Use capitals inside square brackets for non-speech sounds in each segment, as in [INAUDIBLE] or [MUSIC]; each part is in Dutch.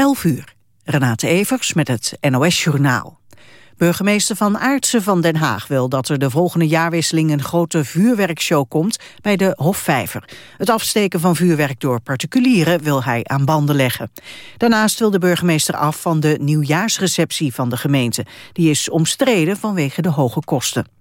11 uur. Renate Evers met het NOS Journaal. Burgemeester Van Aartsen van Den Haag wil dat er de volgende jaarwisseling een grote vuurwerkshow komt bij de Hofvijver. Het afsteken van vuurwerk door particulieren wil hij aan banden leggen. Daarnaast wil de burgemeester af van de nieuwjaarsreceptie van de gemeente. Die is omstreden vanwege de hoge kosten.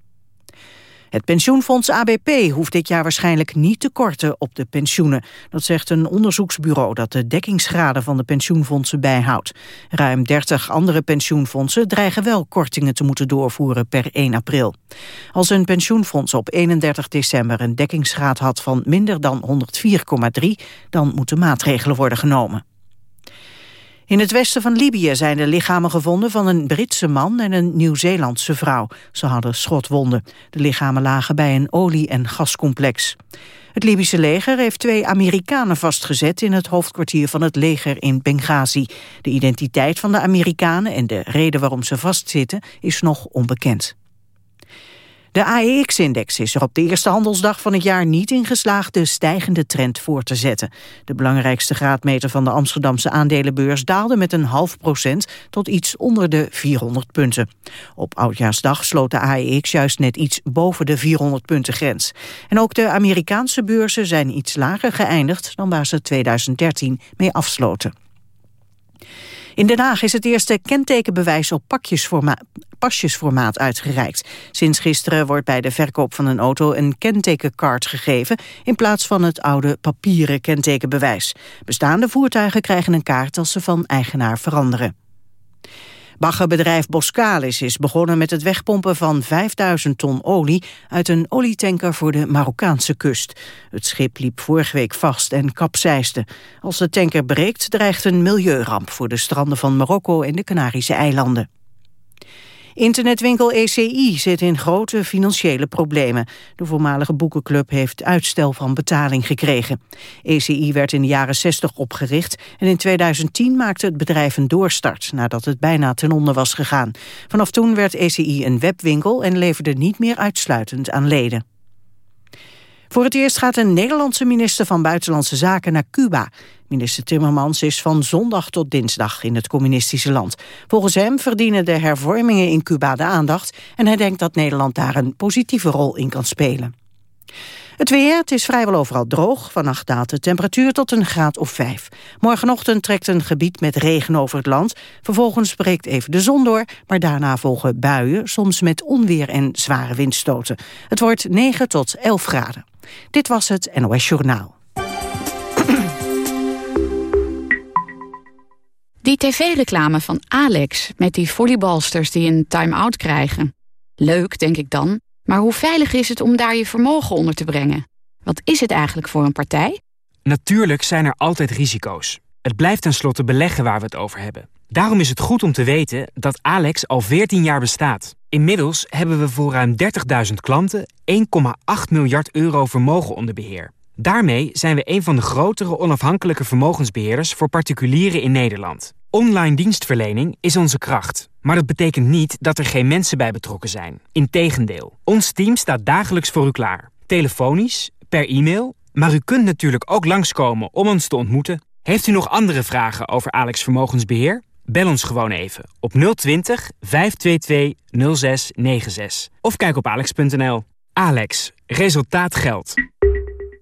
Het pensioenfonds ABP hoeft dit jaar waarschijnlijk niet te korten op de pensioenen. Dat zegt een onderzoeksbureau dat de dekkingsgraden van de pensioenfondsen bijhoudt. Ruim 30 andere pensioenfondsen dreigen wel kortingen te moeten doorvoeren per 1 april. Als een pensioenfonds op 31 december een dekkingsgraad had van minder dan 104,3, dan moeten maatregelen worden genomen. In het westen van Libië zijn de lichamen gevonden van een Britse man en een Nieuw-Zeelandse vrouw. Ze hadden schotwonden. De lichamen lagen bij een olie- en gascomplex. Het Libische leger heeft twee Amerikanen vastgezet in het hoofdkwartier van het leger in Benghazi. De identiteit van de Amerikanen en de reden waarom ze vastzitten is nog onbekend. De AEX-index is er op de eerste handelsdag van het jaar niet in geslaagd de stijgende trend voor te zetten. De belangrijkste graadmeter van de Amsterdamse aandelenbeurs daalde met een half procent tot iets onder de 400 punten. Op Oudjaarsdag sloot de AEX juist net iets boven de 400 punten grens. En ook de Amerikaanse beurzen zijn iets lager geëindigd dan waar ze 2013 mee afsloten. In Den Haag is het eerste kentekenbewijs op pasjesformaat uitgereikt. Sinds gisteren wordt bij de verkoop van een auto een kentekenkaart gegeven... in plaats van het oude papieren kentekenbewijs. Bestaande voertuigen krijgen een kaart als ze van eigenaar veranderen. Baggerbedrijf Boskalis is begonnen met het wegpompen van 5000 ton olie uit een olietanker voor de Marokkaanse kust. Het schip liep vorige week vast en kapseisde. Als de tanker breekt dreigt een milieuramp voor de stranden van Marokko en de Canarische eilanden. Internetwinkel ECI zit in grote financiële problemen. De voormalige boekenclub heeft uitstel van betaling gekregen. ECI werd in de jaren 60 opgericht en in 2010 maakte het bedrijf een doorstart nadat het bijna ten onder was gegaan. Vanaf toen werd ECI een webwinkel en leverde niet meer uitsluitend aan leden. Voor het eerst gaat een Nederlandse minister van Buitenlandse Zaken naar Cuba. Minister Timmermans is van zondag tot dinsdag in het communistische land. Volgens hem verdienen de hervormingen in Cuba de aandacht... en hij denkt dat Nederland daar een positieve rol in kan spelen. Het weer, het is vrijwel overal droog. Vannacht daalt de temperatuur tot een graad of vijf. Morgenochtend trekt een gebied met regen over het land. Vervolgens breekt even de zon door, maar daarna volgen buien... soms met onweer en zware windstoten. Het wordt 9 tot 11 graden. Dit was het NOS Journaal. Die tv-reclame van Alex met die volleybalsters die een time-out krijgen. Leuk, denk ik dan, maar hoe veilig is het om daar je vermogen onder te brengen? Wat is het eigenlijk voor een partij? Natuurlijk zijn er altijd risico's. Het blijft tenslotte beleggen waar we het over hebben. Daarom is het goed om te weten dat Alex al 14 jaar bestaat. Inmiddels hebben we voor ruim 30.000 klanten 1,8 miljard euro vermogen onder beheer. Daarmee zijn we een van de grotere onafhankelijke vermogensbeheerders voor particulieren in Nederland. Online dienstverlening is onze kracht. Maar dat betekent niet dat er geen mensen bij betrokken zijn. Integendeel, ons team staat dagelijks voor u klaar. Telefonisch, per e-mail, maar u kunt natuurlijk ook langskomen om ons te ontmoeten. Heeft u nog andere vragen over Alex Vermogensbeheer? Bel ons gewoon even op 020 522 0696. Of kijk op alex.nl. Alex, resultaat geldt.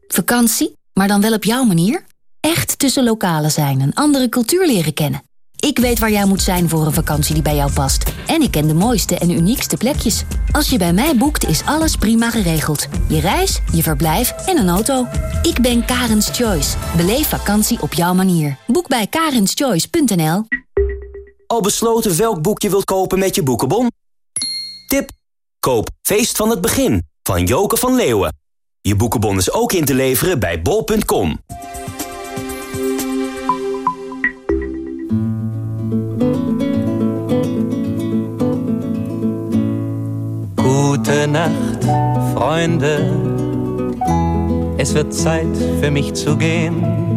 Vakantie, maar dan wel op jouw manier? Echt tussen lokalen zijn en andere cultuur leren kennen. Ik weet waar jij moet zijn voor een vakantie die bij jou past. En ik ken de mooiste en uniekste plekjes. Als je bij mij boekt, is alles prima geregeld. Je reis, je verblijf en een auto. Ik ben Karens Choice. Beleef vakantie op jouw manier. Boek bij karenschoice.nl Al besloten welk boek je wilt kopen met je boekenbon? Tip. Koop Feest van het Begin van Joke van Leeuwen. Je boekenbon is ook in te leveren bij bol.com. Gute Nacht, Freunde. Es wird Zeit für mich zu gehen.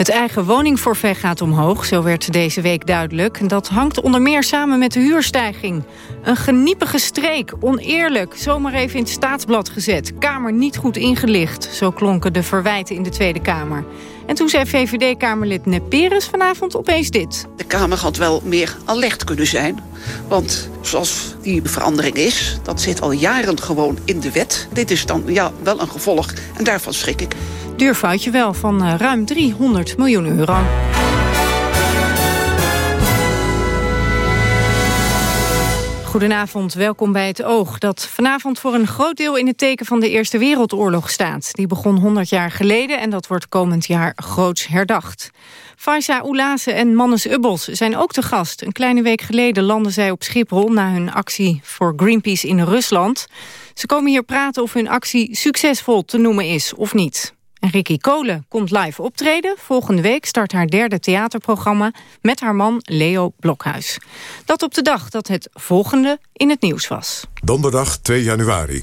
Het eigen woningforfait gaat omhoog, zo werd deze week duidelijk. Dat hangt onder meer samen met de huurstijging. Een geniepige streek, oneerlijk, zomaar even in het staatsblad gezet. Kamer niet goed ingelicht, zo klonken de verwijten in de Tweede Kamer. En toen zei VVD-Kamerlid Neperes vanavond opeens dit. De Kamer had wel meer alert kunnen zijn. Want zoals die verandering is, dat zit al jaren gewoon in de wet. Dit is dan ja, wel een gevolg en daarvan schrik ik. Duur foutje wel van eh, ruim 300 miljoen euro. Goedenavond, welkom bij het Oog. Dat vanavond voor een groot deel in het teken van de Eerste Wereldoorlog staat. Die begon 100 jaar geleden en dat wordt komend jaar groots herdacht. Faisa Oulase en Mannes Ubbels zijn ook te gast. Een kleine week geleden landden zij op Schiphol... na hun actie voor Greenpeace in Rusland. Ze komen hier praten of hun actie succesvol te noemen is of niet. En Ricky Kolen komt live optreden. Volgende week start haar derde theaterprogramma met haar man Leo Blokhuis. Dat op de dag dat het volgende in het nieuws was. Donderdag 2 januari.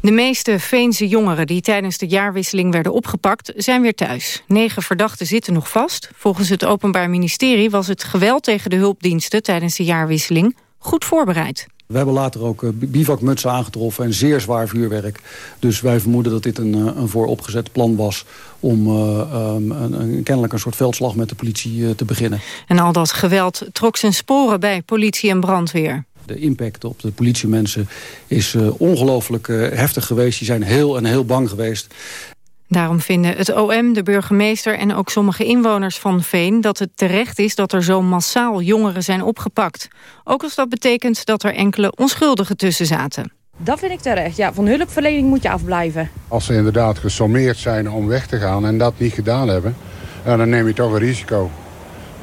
De meeste Veense jongeren die tijdens de jaarwisseling werden opgepakt... zijn weer thuis. Negen verdachten zitten nog vast. Volgens het Openbaar Ministerie was het geweld tegen de hulpdiensten... tijdens de jaarwisseling goed voorbereid. We hebben later ook uh, bivakmutsen aangetroffen en zeer zwaar vuurwerk. Dus wij vermoeden dat dit een, uh, een vooropgezet plan was... om uh, um, een, een, kennelijk een soort veldslag met de politie te beginnen. En al dat geweld trok zijn sporen bij politie en brandweer. De impact op de politiemensen is ongelooflijk heftig geweest. Die zijn heel en heel bang geweest. Daarom vinden het OM, de burgemeester en ook sommige inwoners van Veen... dat het terecht is dat er zo massaal jongeren zijn opgepakt. Ook als dat betekent dat er enkele onschuldigen tussen zaten. Dat vind ik terecht. Ja, van hulpverlening moet je afblijven. Als ze inderdaad gesommeerd zijn om weg te gaan en dat niet gedaan hebben... dan neem je toch een risico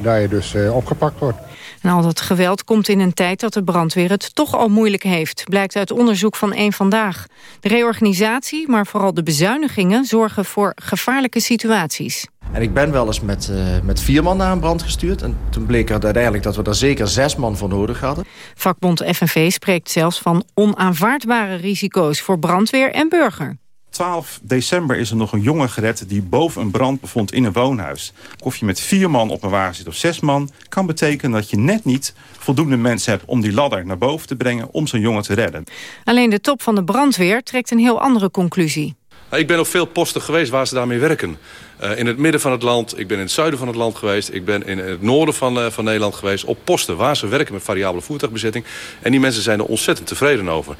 dat je dus eh, opgepakt wordt. En al dat geweld komt in een tijd dat de brandweer het toch al moeilijk heeft, blijkt uit onderzoek van één Vandaag. De reorganisatie, maar vooral de bezuinigingen, zorgen voor gevaarlijke situaties. En ik ben wel eens met, uh, met vier man naar een brand gestuurd. En toen bleek er uiteindelijk dat we er zeker zes man voor nodig hadden. Vakbond FNV spreekt zelfs van onaanvaardbare risico's voor brandweer en burger. 12 december is er nog een jongen gered die boven een brand bevond in een woonhuis. Of je met vier man op een wagen zit of zes man... kan betekenen dat je net niet voldoende mensen hebt om die ladder naar boven te brengen... om zo'n jongen te redden. Alleen de top van de brandweer trekt een heel andere conclusie. Ik ben op veel posten geweest waar ze daarmee werken. Uh, in het midden van het land, ik ben in het zuiden van het land geweest... ik ben in het noorden van, uh, van Nederland geweest op posten... waar ze werken met variabele voertuigbezetting. En die mensen zijn er ontzettend tevreden over.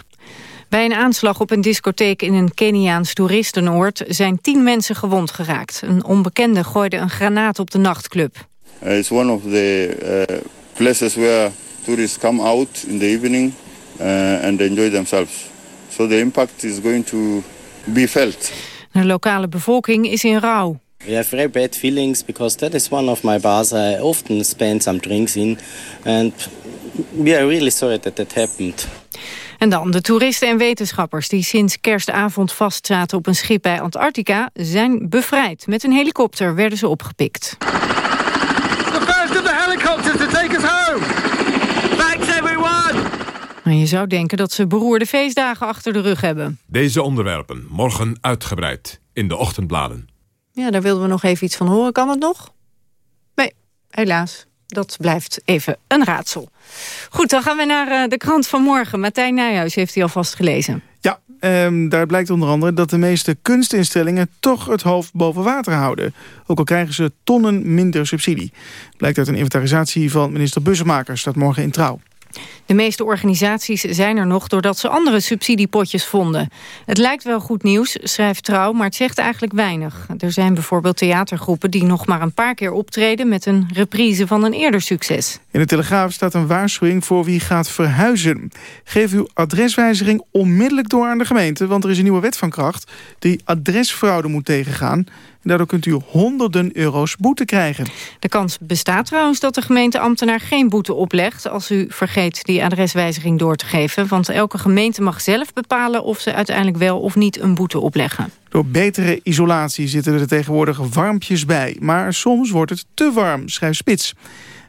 Bij een aanslag op een discotheek in een Keniaans toeristenoord zijn tien mensen gewond geraakt. Een onbekende gooide een granaat op de nachtclub. Uh, it's one of the uh, places where tourists come out in the evening uh, and enjoy themselves. So the impact is going to be felt. De lokale bevolking is in rouw. We have very bad feelings because that is one of my bars I often spend some drinks in and we are really sorry that that happened. En dan de toeristen en wetenschappers die sinds kerstavond vastzaten op een schip bij Antarctica zijn bevrijd. Met een helikopter werden ze opgepikt. The first of the helicopters to take us home. Thanks everyone. En je zou denken dat ze beroerde feestdagen achter de rug hebben. Deze onderwerpen morgen uitgebreid in de ochtendbladen. Ja, daar wilden we nog even iets van horen. Kan het nog? Nee, helaas dat blijft even een raadsel. Goed, dan gaan we naar uh, de krant van morgen. Martijn Nijhuis heeft hij alvast gelezen. Ja, um, daar blijkt onder andere dat de meeste kunstinstellingen... toch het hoofd boven water houden. Ook al krijgen ze tonnen minder subsidie. Blijkt uit een inventarisatie van minister Bussemaker... staat morgen in Trouw. De meeste organisaties zijn er nog doordat ze andere subsidiepotjes vonden. Het lijkt wel goed nieuws, schrijft Trouw, maar het zegt eigenlijk weinig. Er zijn bijvoorbeeld theatergroepen die nog maar een paar keer optreden... met een reprise van een eerder succes. In de Telegraaf staat een waarschuwing voor wie gaat verhuizen. Geef uw adreswijziging onmiddellijk door aan de gemeente... want er is een nieuwe wet van kracht die adresfraude moet tegengaan... daardoor kunt u honderden euro's boete krijgen. De kans bestaat trouwens dat de gemeenteambtenaar geen boete oplegt... als u vergeet die adreswijziging door te geven. Want elke gemeente mag zelf bepalen of ze uiteindelijk wel of niet een boete opleggen. Door betere isolatie zitten er tegenwoordig warmpjes bij. Maar soms wordt het te warm, schrijft Spits.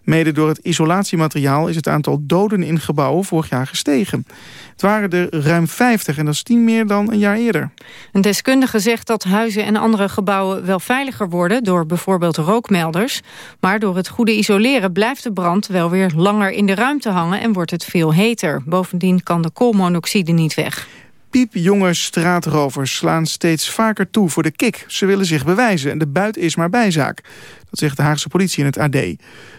Mede door het isolatiemateriaal is het aantal doden in gebouwen vorig jaar gestegen. Het waren er ruim 50 en dat is tien meer dan een jaar eerder. Een deskundige zegt dat huizen en andere gebouwen wel veiliger worden... door bijvoorbeeld rookmelders. Maar door het goede isoleren blijft de brand wel weer langer in de ruimte hangen... en wordt het veel heter. Bovendien kan de koolmonoxide niet weg. Piepjonge straatrovers slaan steeds vaker toe voor de kick. Ze willen zich bewijzen en de buit is maar bijzaak. Dat zegt de Haagse politie in het AD.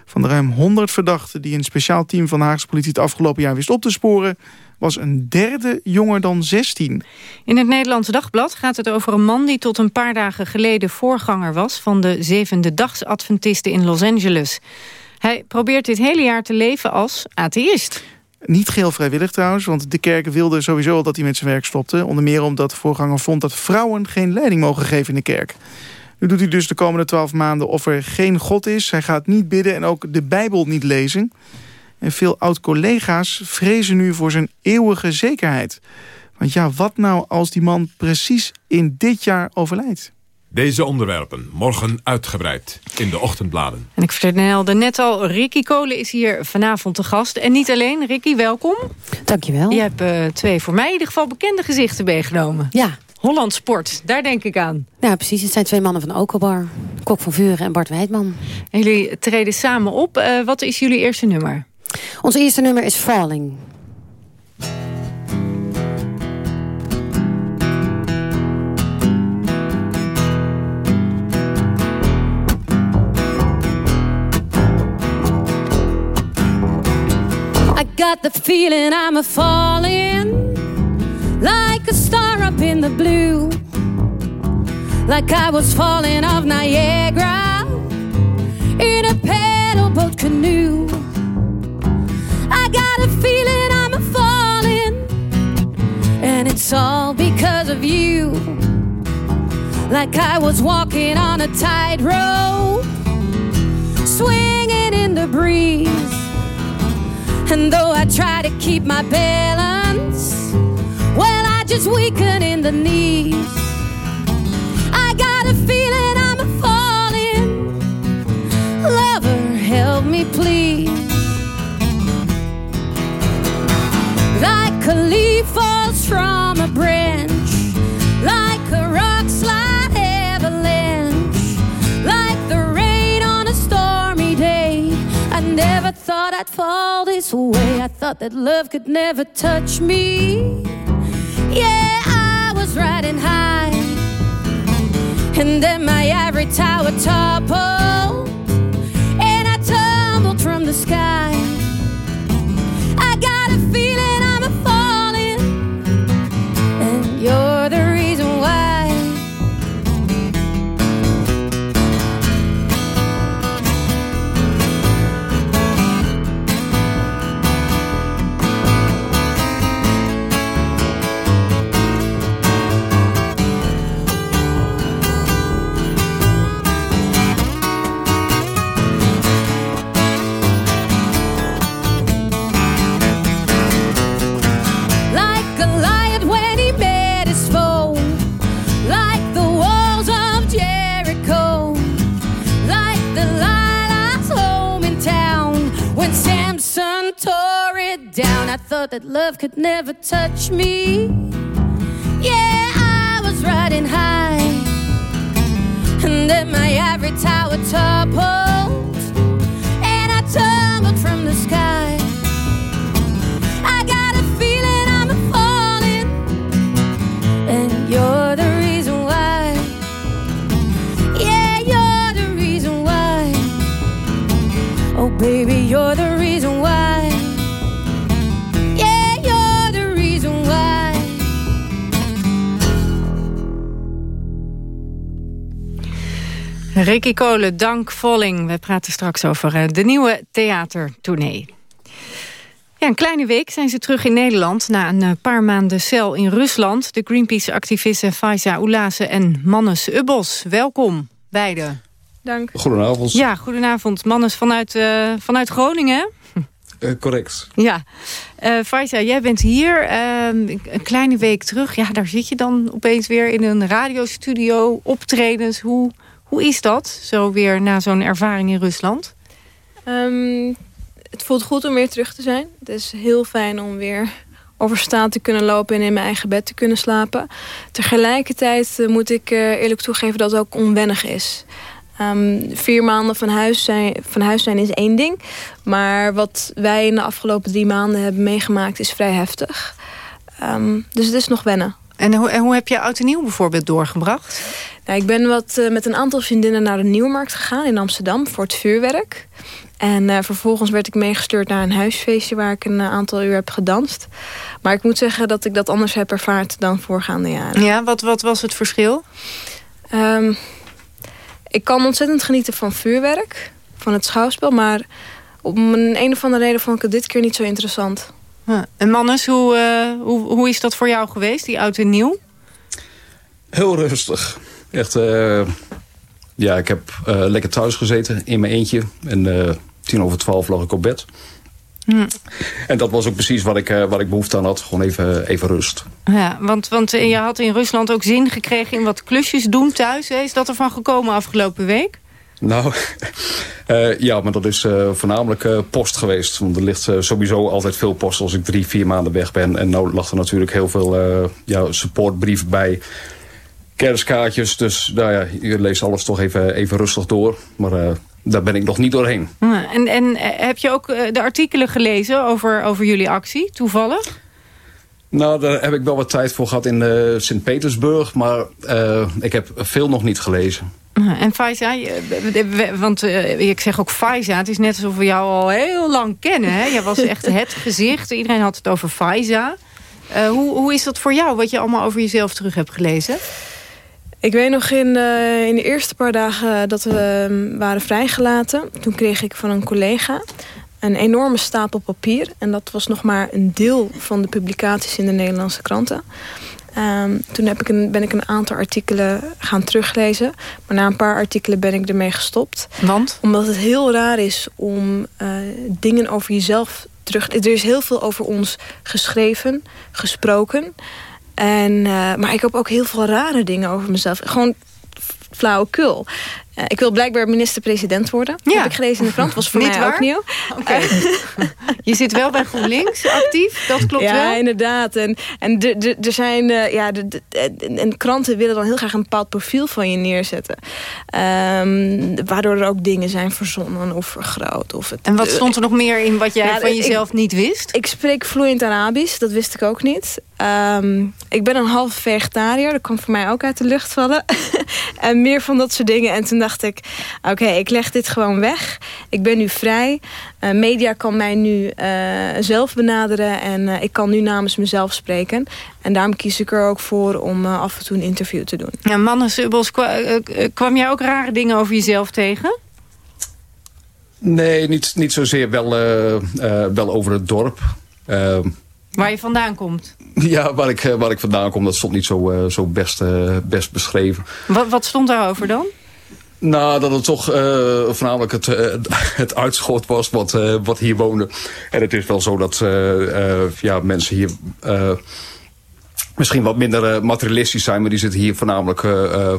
Van de ruim 100 verdachten die een speciaal team van de Haagse politie... het afgelopen jaar wist op te sporen... was een derde jonger dan 16. In het Nederlands Dagblad gaat het over een man... die tot een paar dagen geleden voorganger was... van de zevende dagsadventisten in Los Angeles. Hij probeert dit hele jaar te leven als atheïst. Niet geheel vrijwillig trouwens, want de kerk wilde sowieso al dat hij met zijn werk stopte. Onder meer omdat de voorganger vond dat vrouwen geen leiding mogen geven in de kerk. Nu doet hij dus de komende twaalf maanden of er geen God is. Hij gaat niet bidden en ook de Bijbel niet lezen. En veel oud-collega's vrezen nu voor zijn eeuwige zekerheid. Want ja, wat nou als die man precies in dit jaar overlijdt? Deze onderwerpen morgen uitgebreid in de ochtendbladen. En ik vertelde net al, Ricky Kolen is hier vanavond te gast. En niet alleen, Ricky, welkom. Dankjewel. Je hebt uh, twee voor mij in ieder geval bekende gezichten meegenomen. Ja. Holland Sport, daar denk ik aan. Ja, precies. Het zijn twee mannen van Okelbar. Kok van Vuren en Bart Wijdman. En jullie treden samen op. Uh, wat is jullie eerste nummer? Ons eerste nummer is Falling. got the feeling I'm a falling like a star up in the blue, like I was falling off Niagara in a paddle boat canoe. I got a feeling I'm a falling, and it's all because of you. Like I was walking on a tightrope, swinging in the breeze. And though I try to keep my balance, just weaken in the knees. I got a feeling I'm falling. Lover, help me, please. Like a leaf falls from a branch, like a rock slide avalanche, like the rain on a stormy day. I never thought I'd fall this way. I thought that love could never touch me. Yeah, I was riding high, and then my ivory tower toppled, and I tumbled from the sky. Love could never touch me. Yeah, I was riding high, and then my ivory tower toppled, Ricky Kolen, dank Volling. We praten straks over eh, de nieuwe theatertournee. Ja, een kleine week zijn ze terug in Nederland... na een eh, paar maanden cel in Rusland. De Greenpeace-activisten Faiza Oulase en Mannes Ubbos. Welkom, beiden. Dank. Goedenavond. Ja, goedenavond. Mannes vanuit, uh, vanuit Groningen. Uh, correct. Ja. Uh, Faiza, jij bent hier uh, een kleine week terug. Ja, daar zit je dan opeens weer in een radiostudio, optredens. Hoe, hoe is dat, zo weer na zo'n ervaring in Rusland? Um, het voelt goed om weer terug te zijn. Het is heel fijn om weer over straat te kunnen lopen en in mijn eigen bed te kunnen slapen. Tegelijkertijd moet ik eerlijk toegeven dat het ook onwennig is. Um, vier maanden van huis, zijn, van huis zijn is één ding. Maar wat wij in de afgelopen drie maanden hebben meegemaakt is vrij heftig. Um, dus het is nog wennen. En hoe, en hoe heb je oud en nieuw bijvoorbeeld doorgebracht? Nou, ik ben wat, uh, met een aantal vriendinnen naar de Nieuwmarkt gegaan in Amsterdam voor het vuurwerk. En uh, vervolgens werd ik meegestuurd naar een huisfeestje waar ik een uh, aantal uur heb gedanst. Maar ik moet zeggen dat ik dat anders heb ervaard dan voorgaande jaren. Ja, wat, wat was het verschil? Um, ik kan ontzettend genieten van vuurwerk, van het schouwspel. Maar om een, een of andere reden vond ik het dit keer niet zo interessant. En Mannes, hoe, uh, hoe, hoe is dat voor jou geweest, die oud en nieuw? Heel rustig. Echt, uh, ja, ik heb uh, lekker thuis gezeten in mijn eentje. En tien over twaalf lag ik op bed. Hm. En dat was ook precies wat ik, wat ik behoefte aan had. Gewoon even, even rust. Ja, want, want je had in Rusland ook zin gekregen in wat klusjes doen thuis. Hè? Is dat ervan gekomen afgelopen week? Nou, uh, [LAUGHS] ja, maar dat is uh, voornamelijk uh, post geweest. Want er ligt sowieso altijd veel post als ik drie, vier maanden weg ben. En nou lag er natuurlijk heel veel ja, supportbrief bij. Kerstkaartjes, dus nou ja, je leest alles toch even, even rustig door. Maar daar ben ik nog niet doorheen. En, en heb je ook de artikelen gelezen over, over jullie actie, toevallig? Nou, daar heb ik wel wat tijd voor gehad in Sint-Petersburg. Maar ik heb veel nog niet gelezen. En Faiza, want uh, ik zeg ook Faiza, het is net alsof we jou al heel lang kennen. Jij was echt het gezicht, iedereen had het over Faiza. hoe, hoe is dat voor jou, wat je allemaal over jezelf terug hebt gelezen? Ik weet nog in, uh, in de eerste paar dagen dat we um, waren vrijgelaten. Toen kreeg ik van een collega een enorme stapel papier. En dat was nog maar een deel van de publicaties in de Nederlandse kranten. Um, toen heb ik een, ben ik een aantal artikelen gaan teruglezen. Maar na een paar artikelen ben ik ermee gestopt. Want? Omdat het heel raar is om uh, dingen over jezelf terug... Er is heel veel over ons geschreven, gesproken. En, uh, maar ik heb ook heel veel rare dingen over mezelf. Gewoon flauwekul. Uh, ik wil blijkbaar minister-president worden. Ja. Heb ik gelezen in de krant. Was voor Niet mij waar? ook nieuw. Okay. [LAUGHS] je zit wel bij GroenLinks actief, dat klopt ja, wel. Ja, inderdaad. En, en er zijn, uh, ja, de, de, en kranten willen dan heel graag een bepaald profiel van je neerzetten. Um, waardoor er ook dingen zijn verzonnen of vergroot. Of het, en wat stond er nog meer in wat jij ja, van jezelf ik, niet wist? Ik spreek vloeiend Arabisch, dat wist ik ook niet. Um, ik ben een half vegetariër, dat kwam voor mij ook uit de lucht vallen. [LAUGHS] en meer van dat soort dingen. En toen dacht ik, oké, okay, ik leg dit gewoon weg. Ik ben nu vrij. Uh, media kan mij nu uh, zelf benaderen. En uh, ik kan nu namens mezelf spreken. En daarom kies ik er ook voor om af en toe een interview te doen. Ja, Mannen Subbels, kwam jij ook rare dingen over jezelf tegen? Nee, niet, niet zozeer. Wel, wel over het dorp. Ehm, Waar je vandaan komt? Ja, waar ik, waar ik vandaan kom, dat stond niet zo, zo best, best beschreven. Wat, wat stond daarover dan? Nou, dat het toch uh, voornamelijk het, uh, [LAUGHS] het uitschot was wat, uh, wat hier woonde. En het is wel zo dat ja, mensen hier misschien wat minder materialistisch zijn... maar die zitten hier voornamelijk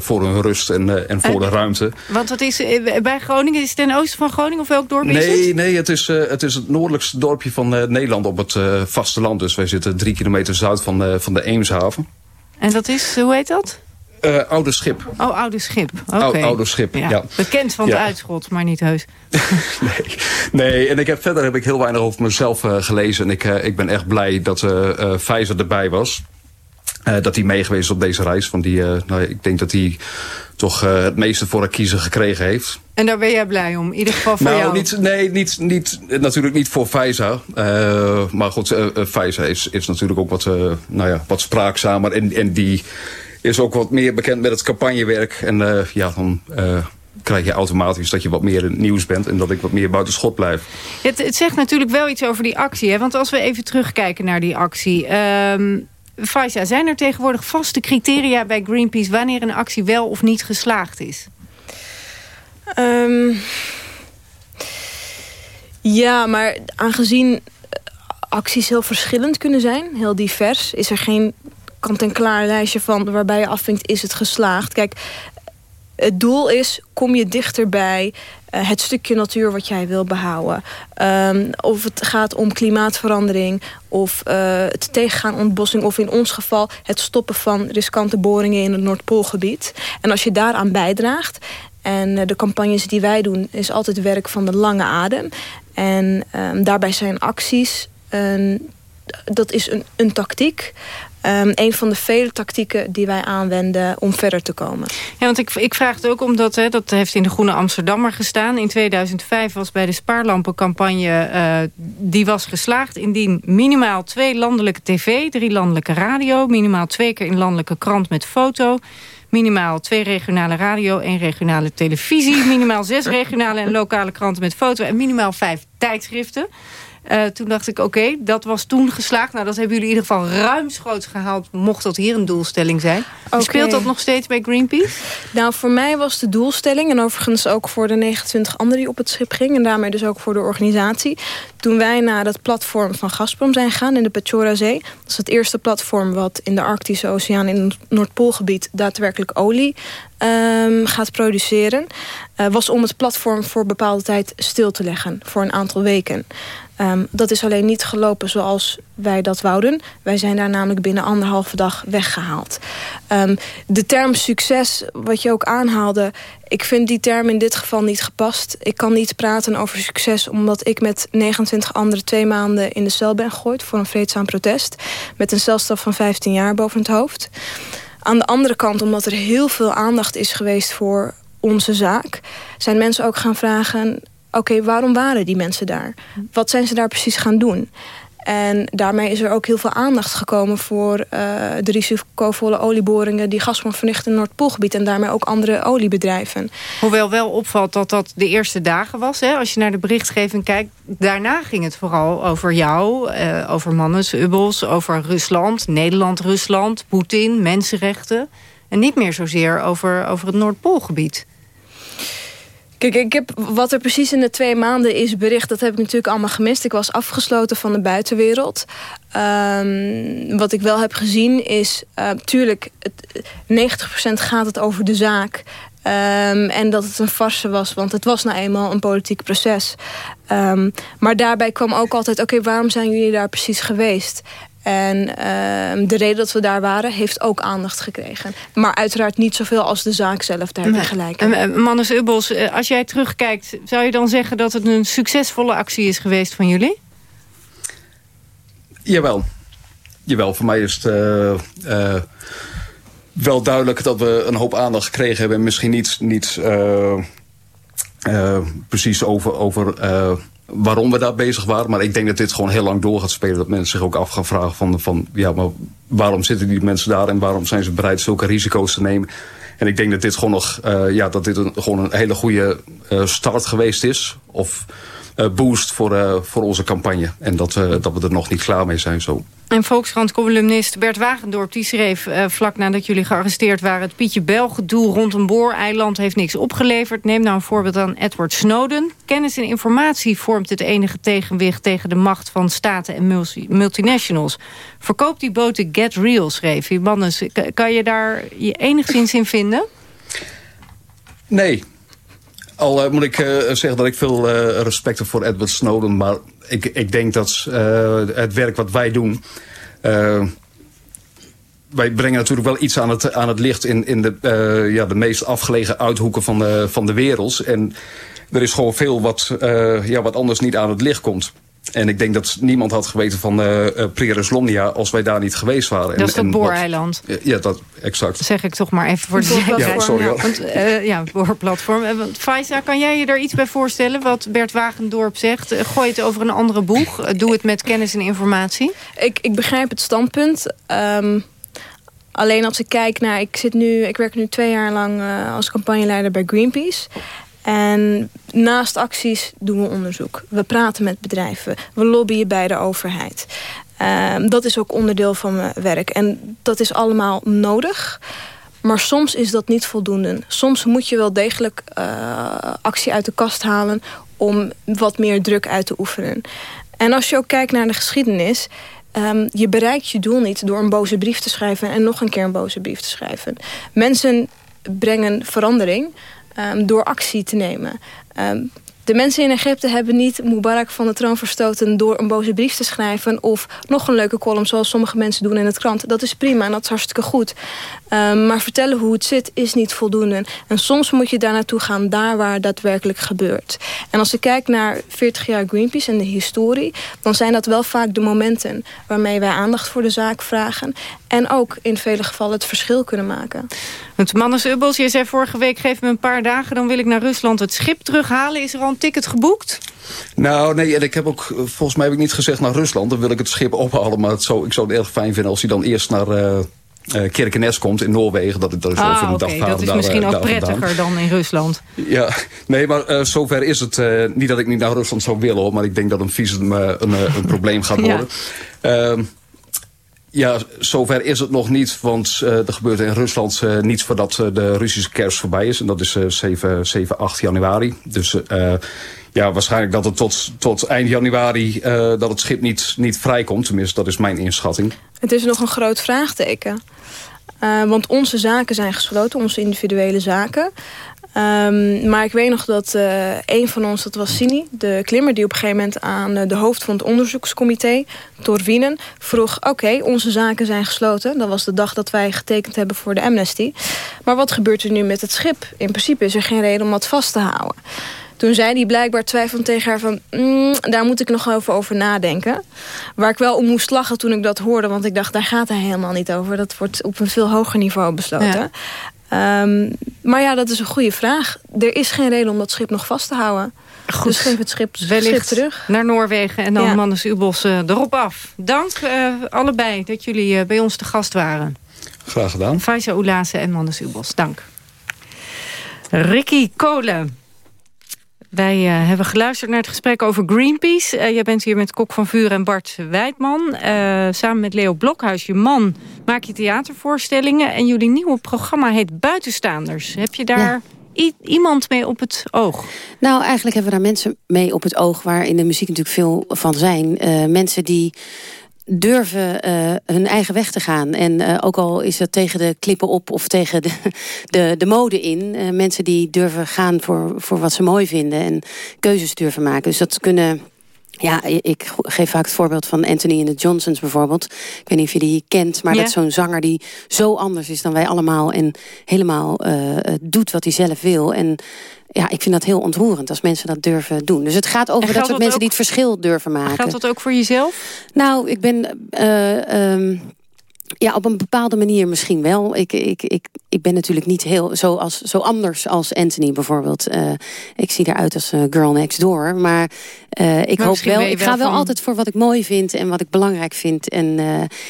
voor hun rust en, en voor de ruimte. Want het is bij Groningen, is het ten oosten van Groningen of welk dorp nee, is het? Nee, het is, het is het noordelijkste dorpje van Nederland op het vasteland. Dus wij zitten drie kilometer zuid van, van de Eemshaven. En dat is, hoe heet dat? Uh, oude Schip. Oh, Oude Schip. Okay. Oude, oude Schip, ja. ja. Bekend van het ja. uitschot, maar niet heus. [LAUGHS] nee. nee, en ik heb, verder heb ik heel weinig over mezelf uh, gelezen. En ik, uh, ik ben echt blij dat Pfizer erbij was. dat hij meegeweest op deze reis. Want die, nou, ik denk dat hij toch het meeste voor een kiezer gekregen heeft. En daar ben jij blij om, in ieder geval voor nou, jou? Niet, nee, niet, niet, natuurlijk niet voor Pfizer. maar goed, Pfizer is, is natuurlijk ook wat, nou ja, wat spraakzamer. En, en die is ook wat meer bekend met het campagnewerk. En uh, ja, dan uh, krijg je automatisch dat je wat meer in het nieuws bent... en dat ik wat meer buiten schot blijf. Het, het zegt natuurlijk wel iets over die actie. Hè? Want als we even terugkijken naar die actie... Um, Faisa, zijn er tegenwoordig vaste criteria bij Greenpeace... wanneer een actie wel of niet geslaagd is? Um, ja, maar aangezien acties heel verschillend kunnen zijn... heel divers, is er geen kant-en-klaar lijstje van... waarbij je afvinkt, is het geslaagd? Kijk, het doel is, kom je dichterbij uh, het stukje natuur wat jij wil behouden. Um, of het gaat om klimaatverandering of uh, het tegengaan ontbossing... of in ons geval het stoppen van riskante boringen in het Noordpoolgebied. En als je daaraan bijdraagt... en uh, de campagnes die wij doen is altijd werk van de lange adem... en um, daarbij zijn acties... Dat is een, een tactiek. Um, een van de vele tactieken die wij aanwenden om verder te komen. Ja, want ik, ik vraag het ook omdat, hè, dat heeft in de Groene Amsterdammer gestaan. In 2005 was bij de spaarlampencampagne, uh, die was geslaagd... indien minimaal twee landelijke tv, drie landelijke radio... minimaal twee keer in landelijke krant met foto minimaal twee regionale radio, één regionale televisie... minimaal zes [LAUGHS] regionale en lokale kranten met foto... en minimaal vijf tijdschriften. Uh, toen dacht ik, oké, okay, dat was toen geslaagd. Nou, dat hebben jullie in ieder geval ruimschoots gehaald... mocht dat hier een doelstelling zijn. Okay. Speelt dat nog steeds bij Greenpeace? Nou, voor mij was de doelstelling... en overigens ook voor de 29 anderen die op het schip gingen... en daarmee dus ook voor de organisatie... toen wij naar het platform van Gazprom zijn gegaan in de Pechorazee... dat is het eerste platform wat in de Arctische Oceaan... in het Noordpoolgebied daadwerkelijk olie um, gaat produceren... Uh, was om het platform voor bepaalde tijd stil te leggen... voor een aantal weken. Um, dat is alleen niet gelopen zoals wij dat wouden. Wij zijn daar namelijk binnen anderhalve dag weggehaald. Um, de term succes, wat je ook aanhaalde... ik vind die term in dit geval niet gepast. Ik kan niet praten over succes... omdat ik met 29 anderen twee maanden in de cel ben gegooid... voor een vreedzaam protest. Met een celstraf van 15 jaar boven het hoofd. Aan de andere kant, omdat er heel veel aandacht is geweest... voor onze zaak, zijn mensen ook gaan vragen oké, waarom waren die mensen daar? Wat zijn ze daar precies gaan doen? En daarmee is er ook heel veel aandacht gekomen voor uh, de risicovolle olieboringen die Gazprom vernicht in het Noordpoolgebied en daarmee ook andere oliebedrijven. Hoewel wel opvalt dat dat de eerste dagen was. Hè? Als je naar de berichtgeving kijkt, daarna ging het vooral over jou, uh, over Mannes, Ubbels, over Rusland, Nederland, Rusland, Poetin, mensenrechten. En niet meer zozeer over, over het Noordpoolgebied. Kijk, ik heb wat er precies in de twee maanden is bericht... dat heb ik natuurlijk allemaal gemist. Ik was afgesloten van de buitenwereld. Um, wat ik wel heb gezien is... Uh, tuurlijk, het, 90% gaat het over de zaak... Um, en dat het een farse was, want het was nou eenmaal een politiek proces. Um, maar daarbij kwam ook altijd, oké, waarom zijn jullie daar precies geweest? En uh, de reden dat we daar waren, heeft ook aandacht gekregen. Maar uiteraard niet zoveel als de zaak zelf, daar gelijk. En, Mannes Ubbels, als jij terugkijkt... zou je dan zeggen dat het een succesvolle actie is geweest van jullie? Jawel. Jawel, voor mij is het... Uh, uh, wel duidelijk dat we een hoop aandacht gekregen hebben... en misschien niet, niet precies over... over waarom we daar bezig waren. Maar ik denk dat dit gewoon heel lang door gaat spelen. Dat mensen zich ook af gaan vragen van, van ja, maar waarom zitten die mensen daar en waarom zijn ze bereid zulke risico's te nemen. En ik denk dat dit gewoon nog, uh, ja, dat dit gewoon een hele goede uh, start geweest is. Of boost voor, uh, voor onze campagne. En dat, uh, dat we er nog niet klaar mee zijn zo. En Volkskrant-columnist Bert Wagendorp die schreef vlak nadat jullie gearresteerd waren... het Pietje Bel-gedoe rond een booreiland heeft niks opgeleverd. Neem nou een voorbeeld aan Edward Snowden. Kennis en informatie vormt het enige tegenwicht... tegen de macht van staten en multi multinationals. Verkoop die boten Get Real, schreef hij. Mannes, kan je daar je enigszins in vinden? Nee, al uh, moet ik uh, zeggen dat ik veel uh, respect heb voor Edward Snowden. Maar ik, ik denk dat het werk wat wij doen... wij brengen natuurlijk wel iets aan het, aan het licht... in, in de, ja, de meest afgelegen uithoeken van de, van de wereld. En er is gewoon veel wat, ja, wat anders niet aan het licht komt. En ik denk dat niemand had geweten van uh, Preruslonia als wij daar niet geweest waren. Dat is dat booreiland. Ja, dat, exact. zeg ik toch maar even voor de zekerheid. Ja, sorry hoor. Want, uh, ja, boorplatform. Faisa, kan jij je daar iets bij voorstellen wat Bert Wagendorp zegt? Gooi het over een andere boeg. Doe het met kennis en informatie. Ik, ik begrijp het standpunt. Um, Alleen als ik kijk naar... Ik, zit nu, ik werk nu twee jaar lang uh, als campagneleider bij Greenpeace. En naast acties doen we onderzoek. We praten met bedrijven. We lobbyen bij de overheid. Uh, dat is ook onderdeel van mijn werk. En dat is allemaal nodig. Maar soms is dat niet voldoende. Soms moet je wel degelijk uh, actie uit de kast halen... om wat meer druk uit te oefenen. En als je ook kijkt naar de geschiedenis... Um, je bereikt je doel niet door een boze brief te schrijven... en nog een keer een boze brief te schrijven. Mensen brengen verandering um, door actie te nemen. Um, de mensen in Egypte hebben niet Mubarak van de troon verstoten... door een boze brief te schrijven of nog een leuke column... zoals sommige mensen doen in het krant. Dat is prima en dat is hartstikke goed. Um, maar vertellen hoe het zit is niet voldoende. En soms moet je daar naartoe gaan, daar waar daadwerkelijk gebeurt. En als je kijkt naar 40 jaar Greenpeace en de historie... dan zijn dat wel vaak de momenten waarmee wij aandacht voor de zaak vragen... en ook in vele gevallen het verschil kunnen maken. Het Mannes Ubbels, je zei vorige week... geef me een paar dagen, dan wil ik naar Rusland het schip terughalen. Is er al een ticket geboekt? Nou, nee, en ik heb ook, volgens mij heb ik niet gezegd naar Rusland. Dan wil ik het schip ophalen, maar het zou, ik zou het erg fijn vinden... als hij dan eerst naar... Uh, uh, Kirkenes komt in Noorwegen. Dat, dat is ah, over een okay. dag gaan. Dat is daar, misschien uh, ook prettiger dan in Rusland. Ja, nee, maar uh, zover is het. niet dat ik niet naar Rusland zou willen, hoor, maar ik denk dat een visum een, een, probleem gaat [LAUGHS] worden. Ja. Ja, zover is het nog niet, want uh, er gebeurt in Rusland uh, niets voordat uh, de Russische kerst voorbij is. En dat is 7, 7, 8 januari. Dus ja, waarschijnlijk dat het tot, tot eind januari dat het schip niet, niet vrijkomt. Tenminste, dat is mijn inschatting. Het is nog een groot vraagteken. want onze zaken zijn gesloten, onze individuele zaken. Um, maar ik weet nog dat uh, een van ons, dat was Sini, de klimmer... die op een gegeven moment aan uh, de hoofd van het onderzoekscomité, Torwinen, vroeg... oké, onze zaken zijn gesloten. Dat was de dag dat wij getekend hebben voor de amnesty. Maar wat gebeurt er nu met het schip? In principe is er geen reden om dat vast te houden. Toen zei hij blijkbaar twijfelend tegen haar van... Mm, daar moet ik nog even over nadenken. Waar ik wel om moest lachen toen ik dat hoorde. Want ik dacht, daar gaat hij helemaal niet over. Dat wordt op een veel hoger niveau besloten. Um, maar ja, dat is een goede vraag. Er is geen reden om dat schip nog vast te houden. Goed. Dus geef het schip, schip terug. naar Noorwegen en dan ja. Mannes Ubos uh, erop af. Dank uh, allebei dat jullie uh, bij ons te gast waren. Graag gedaan. Faisa Oelase en Mannes Ubos, dank. Ricky Kolen. Wij uh, hebben geluisterd naar het gesprek over Greenpeace. Uh, jij bent hier met Kok van Vuur en Bart Wijdman. Uh, samen met Leo Blokhuis, je man, maak je theatervoorstellingen. En jullie nieuwe programma heet Buitenstaanders. Heb je daar ja. iemand mee op het oog? Nou, eigenlijk hebben we daar mensen mee op het oog... waar in de muziek natuurlijk veel van zijn. mensen die durven uh, hun eigen weg te gaan. En uh, ook al is dat tegen de klippen op of tegen de, [LAUGHS] de, de mode in. Uh, mensen die durven gaan voor, voor wat ze mooi vinden. En keuzes durven maken. Dus dat kunnen... Ja, ik geef vaak het voorbeeld van Anthony and the Johnsons bijvoorbeeld. Ik weet niet of je die kent, maar dat is zo'n zanger die zo anders is dan wij allemaal. En helemaal doet wat hij zelf wil. En ja, ik vind dat heel ontroerend als mensen dat durven doen. Dus het gaat over dat soort mensen ook, die het verschil durven maken. Geldt dat ook voor jezelf? Nou, ik ben... Uh, um, ja, op een bepaalde manier misschien wel. Ik, ik, ik, ik ben natuurlijk niet heel zo, als, zo anders als Anthony bijvoorbeeld. Uh, ik zie eruit als uh, girl next door. Maar uh, ik maar hoop wel, ik ga wel van... altijd voor wat ik mooi vind en wat ik belangrijk vind. En,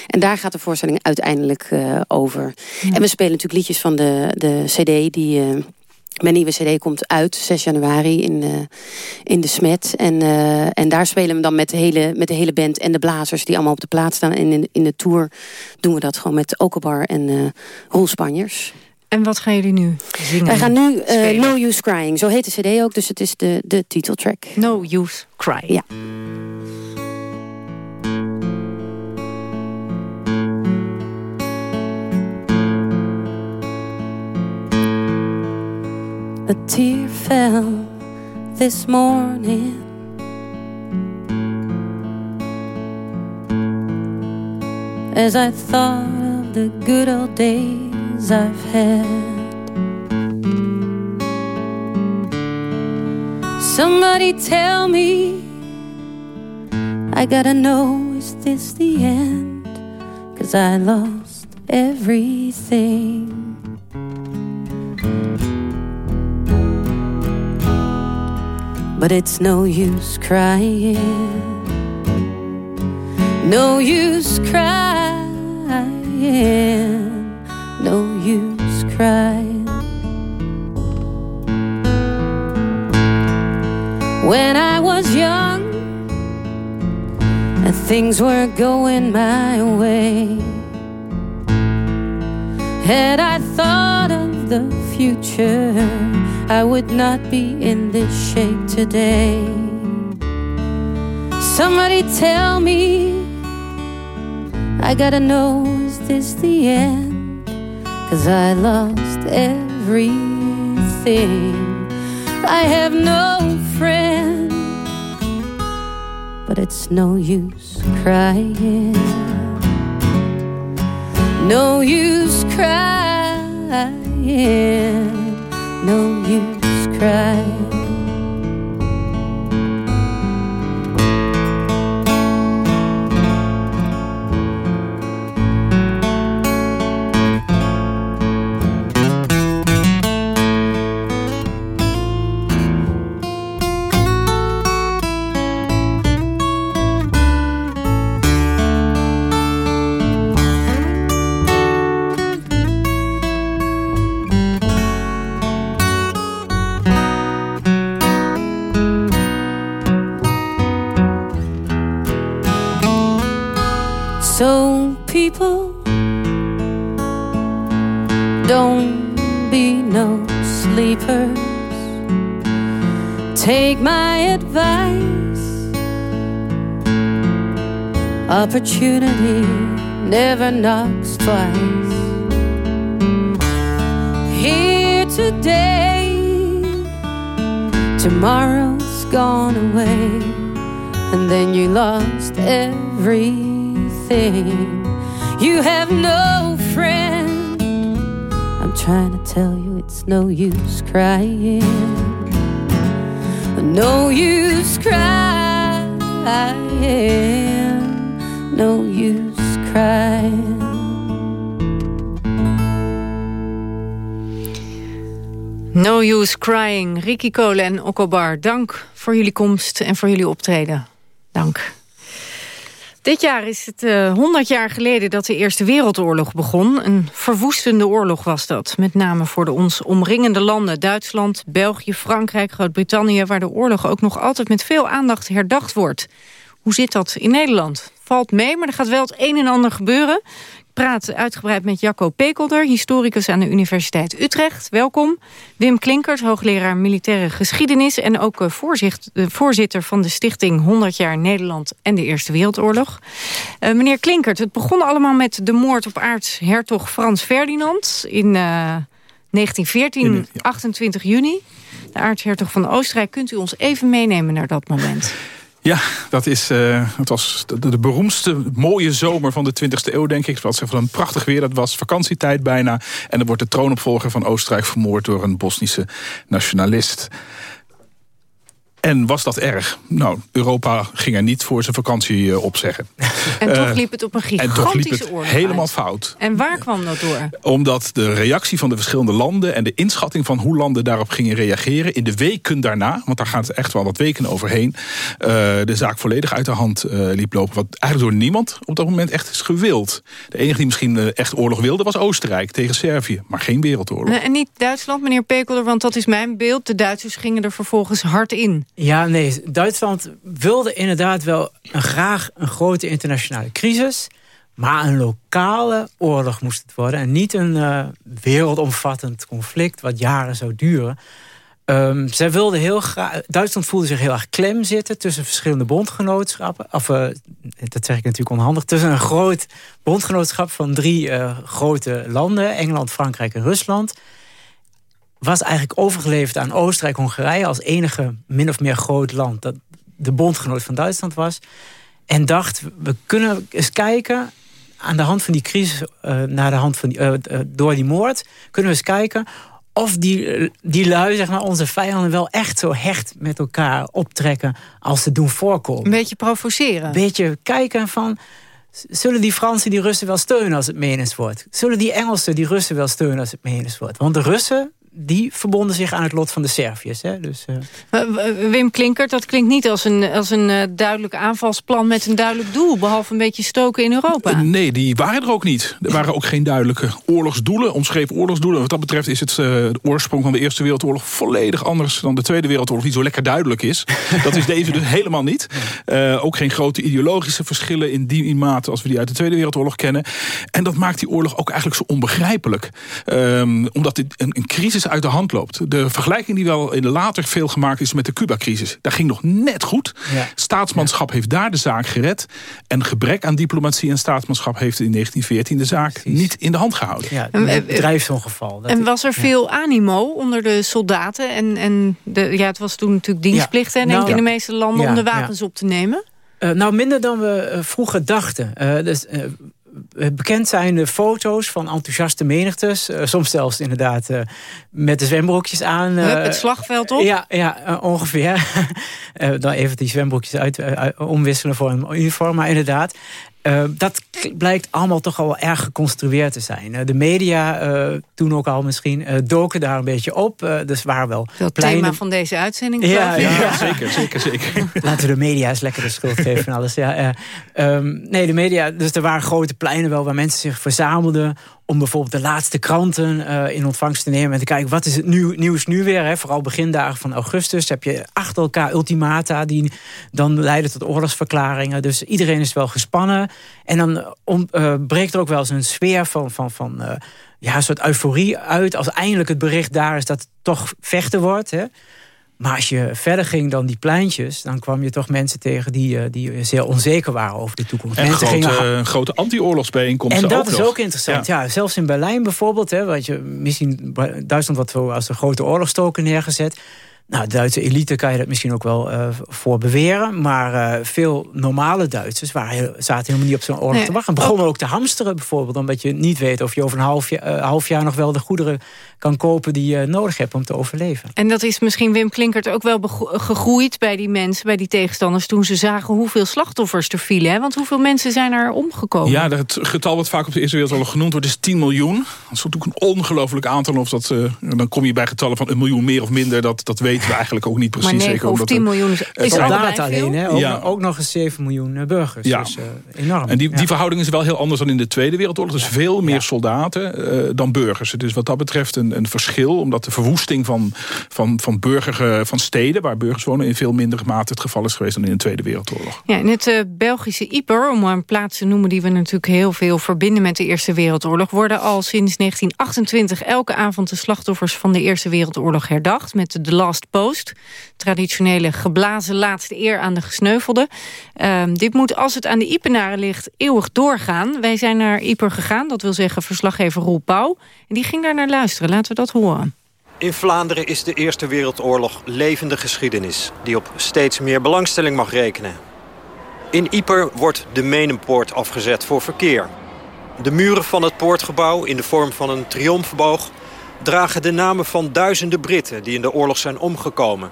en daar gaat de voorstelling uiteindelijk over. Ja. En we spelen natuurlijk liedjes van de, de cd die... Mijn nieuwe cd komt uit 6 januari in, uh, in de Smet. En, uh, en daar spelen we dan met de, hele, met de hele band en de blazers die allemaal op de plaats staan. En in, in de tour doen we dat gewoon met Okobar en uh, Roel Spanjers. En wat gaan jullie nu zingen? Wij gaan nu No Use Crying. Zo heet de cd ook, dus het is de, de titeltrack. No Use Crying. Ja. A tear fell this morning. As I thought of the good old days I've had. Somebody tell me I gotta know, is this the end? Cause I lost everything But it's no use crying. No use crying. no use crying. When I was young and things were going my way, had I thought of the future, I would not be in this shape today. Somebody tell me, I gotta know, is this the end? Cause I lost everything. I have no friend, but it's no use crying. No use crying. No use crying. Opportunity never knocks twice. Here today, tomorrow's gone away, and then you lost everything. You have no friend. I'm trying to tell you it's no use crying. No use crying. No use crying. No Use Crying, Ricky Kolen en Okobar. Dank voor jullie komst en voor jullie optreden. Dank. Dit jaar is het uh, 100 jaar geleden dat de Eerste Wereldoorlog begon. Een verwoestende oorlog was dat. Met name voor de ons omringende landen. Duitsland, België, Frankrijk, Groot-Brittannië... waar de oorlog ook nog altijd met veel aandacht herdacht wordt. Hoe zit dat in Nederland? Valt mee, maar er gaat wel het een en ander gebeuren. Ik praat uitgebreid met Jacco Pekelder, historicus aan de Universiteit Utrecht. Welkom. Wim Klinkert, hoogleraar militaire geschiedenis... en ook voorzicht, uh, voorzitter van de stichting 100 jaar Nederland en de Eerste Wereldoorlog. Uh, meneer Klinkert, het begon allemaal met de moord op aartshertog Frans Ferdinand... in 1914, 28 juni. De aartshertog van Oostenrijk. Kunt u ons even meenemen naar dat moment? Ja, dat, is, uh, dat was de, beroemdste mooie zomer van de 20e eeuw, denk ik. Het was van een prachtig weer, dat was vakantietijd bijna. En dan wordt de troonopvolger van Oostenrijk vermoord door een Bosnische nationalist. En was dat erg? Nou, Europa ging er niet voor zijn vakantie uh, opzeggen. [LAUGHS] En toch liep het op een gigantische En toch liep het oorlog helemaal uit. fout. En waar kwam dat door? Omdat de reactie van de verschillende landen... en de inschatting van hoe landen daarop gingen reageren... in de weken daarna, want daar gaat het echt wel wat weken overheen... Uh, de zaak volledig uit de hand uh, liep lopen. Wat eigenlijk door niemand op dat moment echt is gewild. De enige die misschien echt oorlog wilde was Oostenrijk tegen Servië. Maar geen wereldoorlog. En niet Duitsland, meneer Pekelder, want dat is mijn beeld. De Duitsers gingen er vervolgens hard in. Ja, nee, Duitsland wilde inderdaad wel graag een grote internationale crisis... maar een lokale oorlog moest het worden... en niet een uh, wereldomvattend conflict wat jaren zou duren. Um, zij wilde heel graag, Duitsland voelde zich heel erg klem zitten... tussen verschillende bondgenootschappen. Of, uh, dat zeg ik natuurlijk onhandig. Tussen een groot bondgenootschap van drie uh, grote landen... Engeland, Frankrijk en Rusland was eigenlijk overgeleverd aan Oostenrijk-Hongarije... als enige min of meer groot land dat de bondgenoot van Duitsland was. En dacht, we kunnen eens kijken aan de hand van die crisis... Uh, naar de hand van die, uh, uh, door die moord, kunnen we eens kijken... of die, die lui, zeg maar, onze vijanden wel echt zo hecht met elkaar optrekken... als ze doen voorkomen. Een beetje provoceren. Een beetje kijken van... Zullen die Fransen die Russen wel steunen als het menens wordt? Zullen die Engelsen die Russen wel steunen als het menens wordt? Want de Russen die verbonden zich aan het lot van de Serviërs. Hè? Dus, uh... Wim Klinkert, dat klinkt niet als een, als een uh, duidelijk aanvalsplan met een duidelijk doel. Behalve een beetje stoken in Europa. nee, die waren er ook niet. Er waren ook geen duidelijke oorlogsdoelen, omschreven oorlogsdoelen. Wat dat betreft is het de oorsprong van de Eerste Wereldoorlog volledig anders dan de Tweede Wereldoorlog. Die zo lekker duidelijk is. [LAUGHS] dat is deze dus helemaal niet. ook geen grote ideologische verschillen in die mate als we die uit de Tweede Wereldoorlog kennen. En dat maakt die oorlog ook eigenlijk zo onbegrijpelijk. Um, omdat dit een, een, crisis uit de hand loopt. De vergelijking die wel in de later veel gemaakt is met de Cuba-crisis. Daar ging nog net goed. Ja. Staatsmanschap heeft daar de zaak gered. En gebrek aan diplomatie en staatsmanschap heeft in 1914 de zaak Precies. niet in de hand gehouden. Ja, een bedrijfsongeval. En was er veel animo onder de soldaten? En, en de, ja, het was toen natuurlijk dienstplicht ja. nou, in de meeste landen om de wapens op te nemen? Uh, nou, minder dan we uh, vroeger dachten. Uh, dus, bekend zijn de foto's van enthousiaste menigtes. soms zelfs inderdaad met de zwembroekjes aan. het slagveld op? Ja, ja ongeveer. [LAUGHS] dan even die zwembroekjes uit, omwisselen voor een uniform. Maar inderdaad. Uh, dat blijkt allemaal toch al erg geconstrueerd te zijn. Uh, de media, uh, toen ook al misschien, doken daar een beetje op. dus waar wel Het pleinen... thema van deze uitzending. Ja, ja, ja, zeker, zeker, zeker. [LAUGHS] Laten we de media eens lekker de schuld geven en alles. Ja, um, nee, de media, dus er waren grote pleinen wel waar mensen zich verzamelden om bijvoorbeeld de laatste kranten uh, in ontvangst te nemen... en te kijken, wat is het nieuw, nieuws nu weer? Hè? Vooral begindagen van augustus heb je achter elkaar ultimata... die dan leiden tot oorlogsverklaringen. Dus iedereen is wel gespannen. En dan om, uh, breekt er ook wel eens een sfeer van... van, van uh, ja, een soort euforie uit... als eindelijk het bericht daar is dat het toch vechten wordt... Hè? Maar als je verder ging dan die pleintjes... dan kwam je toch mensen tegen die, uh, die zeer onzeker waren over de toekomst. En mensen grote, gingen... grote anti-oorlogsbijeenkomsten En dat ook is nog. ook interessant. Ja. ja. zelfs in Berlijn bijvoorbeeld... Hè, wat je, misschien Duitsland wat als een grote oorlogstoken neergezet... Nou, de Duitse elite kan je dat misschien ook wel uh, voor beweren. Maar uh, veel normale Duitsers waren, zaten helemaal niet op zo'n oorlog nee, te wachten. En begonnen ook... ook te hamsteren bijvoorbeeld. Omdat je niet weet of je over een half jaar, uh, half jaar nog wel de goederen kan kopen die je nodig hebt om te overleven. En dat is misschien Wim Klinkert ook wel gegroeid bij die mensen, bij die tegenstanders... toen ze zagen hoeveel slachtoffers er vielen. Hè? Want hoeveel mensen zijn er omgekomen? Ja, het getal wat vaak op de Eerste Wereldoorlog genoemd wordt is 10 miljoen. Dat is natuurlijk een ongelooflijk aantal. Of dat, dan kom je bij getallen van een miljoen meer of minder. Dat, dat weten we eigenlijk ook niet precies. Maar 9 zeker, of 10 miljoen is, is soldaten alleen. Hè? Ook, ja. ook nog eens 7 miljoen burgers. Ja. Dus, uh, enorm. En die, ja. die verhouding is wel heel anders dan in de Tweede Wereldoorlog. Dus veel meer soldaten uh, dan burgers. Het is wat dat betreft een, een verschil. Omdat de verwoesting van, van, van, burger, van steden... waar burgers wonen in veel mindere mate het geval is geweest... dan in de Tweede Wereldoorlog. Ja, in het uh, Belgische Yper, om een plaats te noemen... die we natuurlijk heel veel verbinden met de Eerste Wereldoorlog... worden al sinds 1928 elke avond de slachtoffers van de Eerste Wereldoorlog herdacht... met de Last Post traditionele geblazen laatste eer aan de gesneuvelden. Uh, dit moet, als het aan de Ipenaren ligt, eeuwig doorgaan. Wij zijn naar Ieper gegaan, dat wil zeggen verslaggever Roel Pauw. En die ging daar naar luisteren. Laten we dat horen. In Vlaanderen is de Eerste Wereldoorlog levende geschiedenis... die op steeds meer belangstelling mag rekenen. In Ieper wordt de Menenpoort afgezet voor verkeer. De muren van het poortgebouw in de vorm van een triomfboog... dragen de namen van duizenden Britten die in de oorlog zijn omgekomen...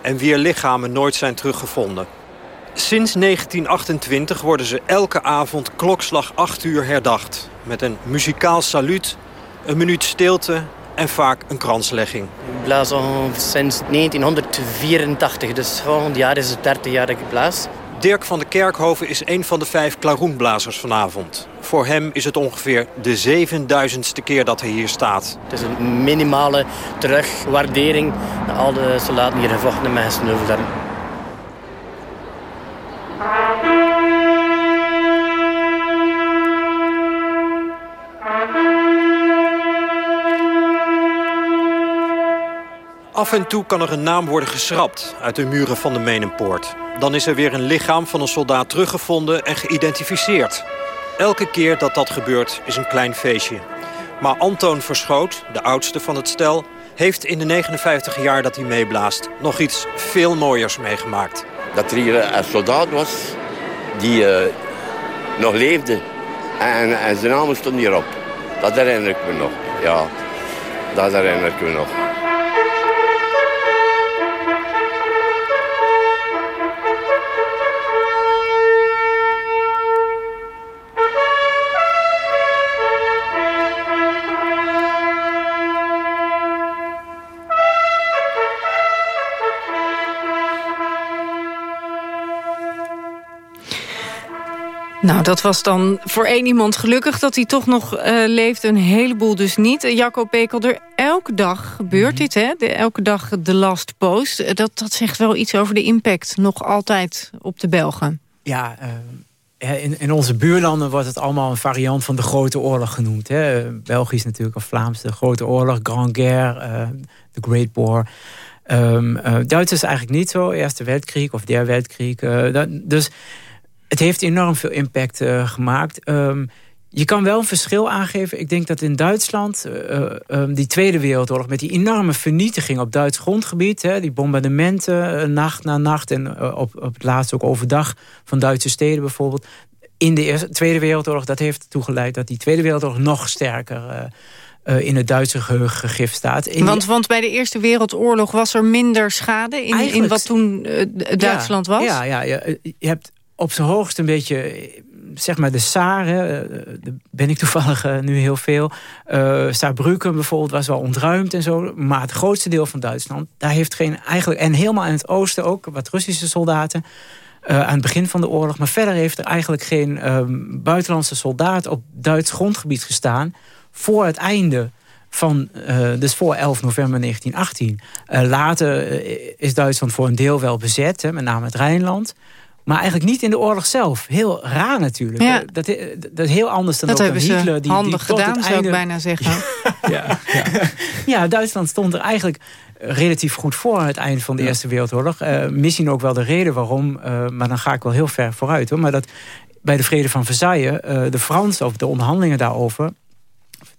en wier lichamen nooit zijn teruggevonden. Sinds 1928 worden ze elke avond klokslag 8 uur herdacht... met een muzikaal saluut, een minuut stilte en vaak een kranslegging. Ik blaas al sinds 1984, dus volgend jaar is het 30 jaar dat blaas. Dirk van de Kerkhoven is een van de vijf klaroenblazers vanavond. Voor hem is het ongeveer de zevenduizendste keer dat hij hier staat. Het is een minimale terugwaardering al de soldaten hier gevochten met gesneuveld Af en toe kan er een naam worden geschrapt uit de muren van de Menenpoort. Dan is er weer een lichaam van een soldaat teruggevonden en geïdentificeerd. Elke keer dat dat gebeurt is een klein feestje. Maar Antoon Verschoot, de oudste van het stel... heeft in de 59 jaar dat hij meeblaast nog iets veel mooiers meegemaakt. Dat er hier een soldaat was die uh, nog leefde. En, en zijn naam stond hierop. Dat herinner ik me nog. Ja, dat herinner ik me nog. Nou, dat was dan voor één iemand gelukkig dat hij toch nog uh, leeft. Een heleboel dus niet. Uh, Jacco Pekelder, elke dag gebeurt dit, hè? De, elke dag de last post. Uh, dat, dat zegt wel iets over de impact nog altijd op de Belgen. Ja, in, in onze buurlanden wordt het allemaal een variant van de Grote Oorlog genoemd. Hè? België is natuurlijk een Vlaamse Grote Oorlog, Grand Guerre, de Great War... Um, Duits is eigenlijk niet zo, Eerste Weltkrieg of Der Weltkrieg. Dat, dus het heeft enorm veel impact uh, gemaakt. Um, je kan wel een verschil aangeven. Ik denk dat in Duitsland uh, um, die Tweede Wereldoorlog... met die enorme vernietiging op Duits grondgebied... Hè, die bombardementen uh, nacht na nacht... en op, op het laatst ook overdag van Duitse steden bijvoorbeeld... in de eerste, Tweede Wereldoorlog, dat heeft ertoe geleid... dat die Tweede Wereldoorlog nog sterker... Uh, in het Duitse geheugen gegrift staat. In want, want bij de Eerste Wereldoorlog was er minder schade in, in wat toen uh, Duitsland ja, was? Ja, ja, ja, je hebt op zijn hoogst een beetje, zeg maar de Saar, hè, daar ben ik toevallig uh, nu heel veel. Uh, Saarbrücken bijvoorbeeld was wel ontruimd en zo. Maar het grootste deel van Duitsland, daar heeft geen eigenlijk... En helemaal in het oosten ook, wat Russische soldaten... Aan het begin van de oorlog. Maar verder heeft er eigenlijk geen um, buitenlandse soldaat op Duits grondgebied gestaan... voor het einde van, dus voor 11 november 1918. Uh, later is Duitsland voor een deel wel bezet, hè, met name het Rijnland... Maar eigenlijk niet in de oorlog zelf. Heel raar natuurlijk. Ja. Dat, dat is heel anders dan dat ook hebben Hitler. Ze die, handig die gedaan, zou einde... ik bijna zeggen. [LAUGHS] ja, [LAUGHS] ja. ja, Duitsland stond er eigenlijk relatief goed voor aan het einde van de Eerste Wereldoorlog. Uh, misschien ook wel de reden waarom, uh, maar dan ga ik wel heel ver vooruit. Hoor. Maar dat bij de vrede van Versailles, uh, de Fransen, of de onderhandelingen daarover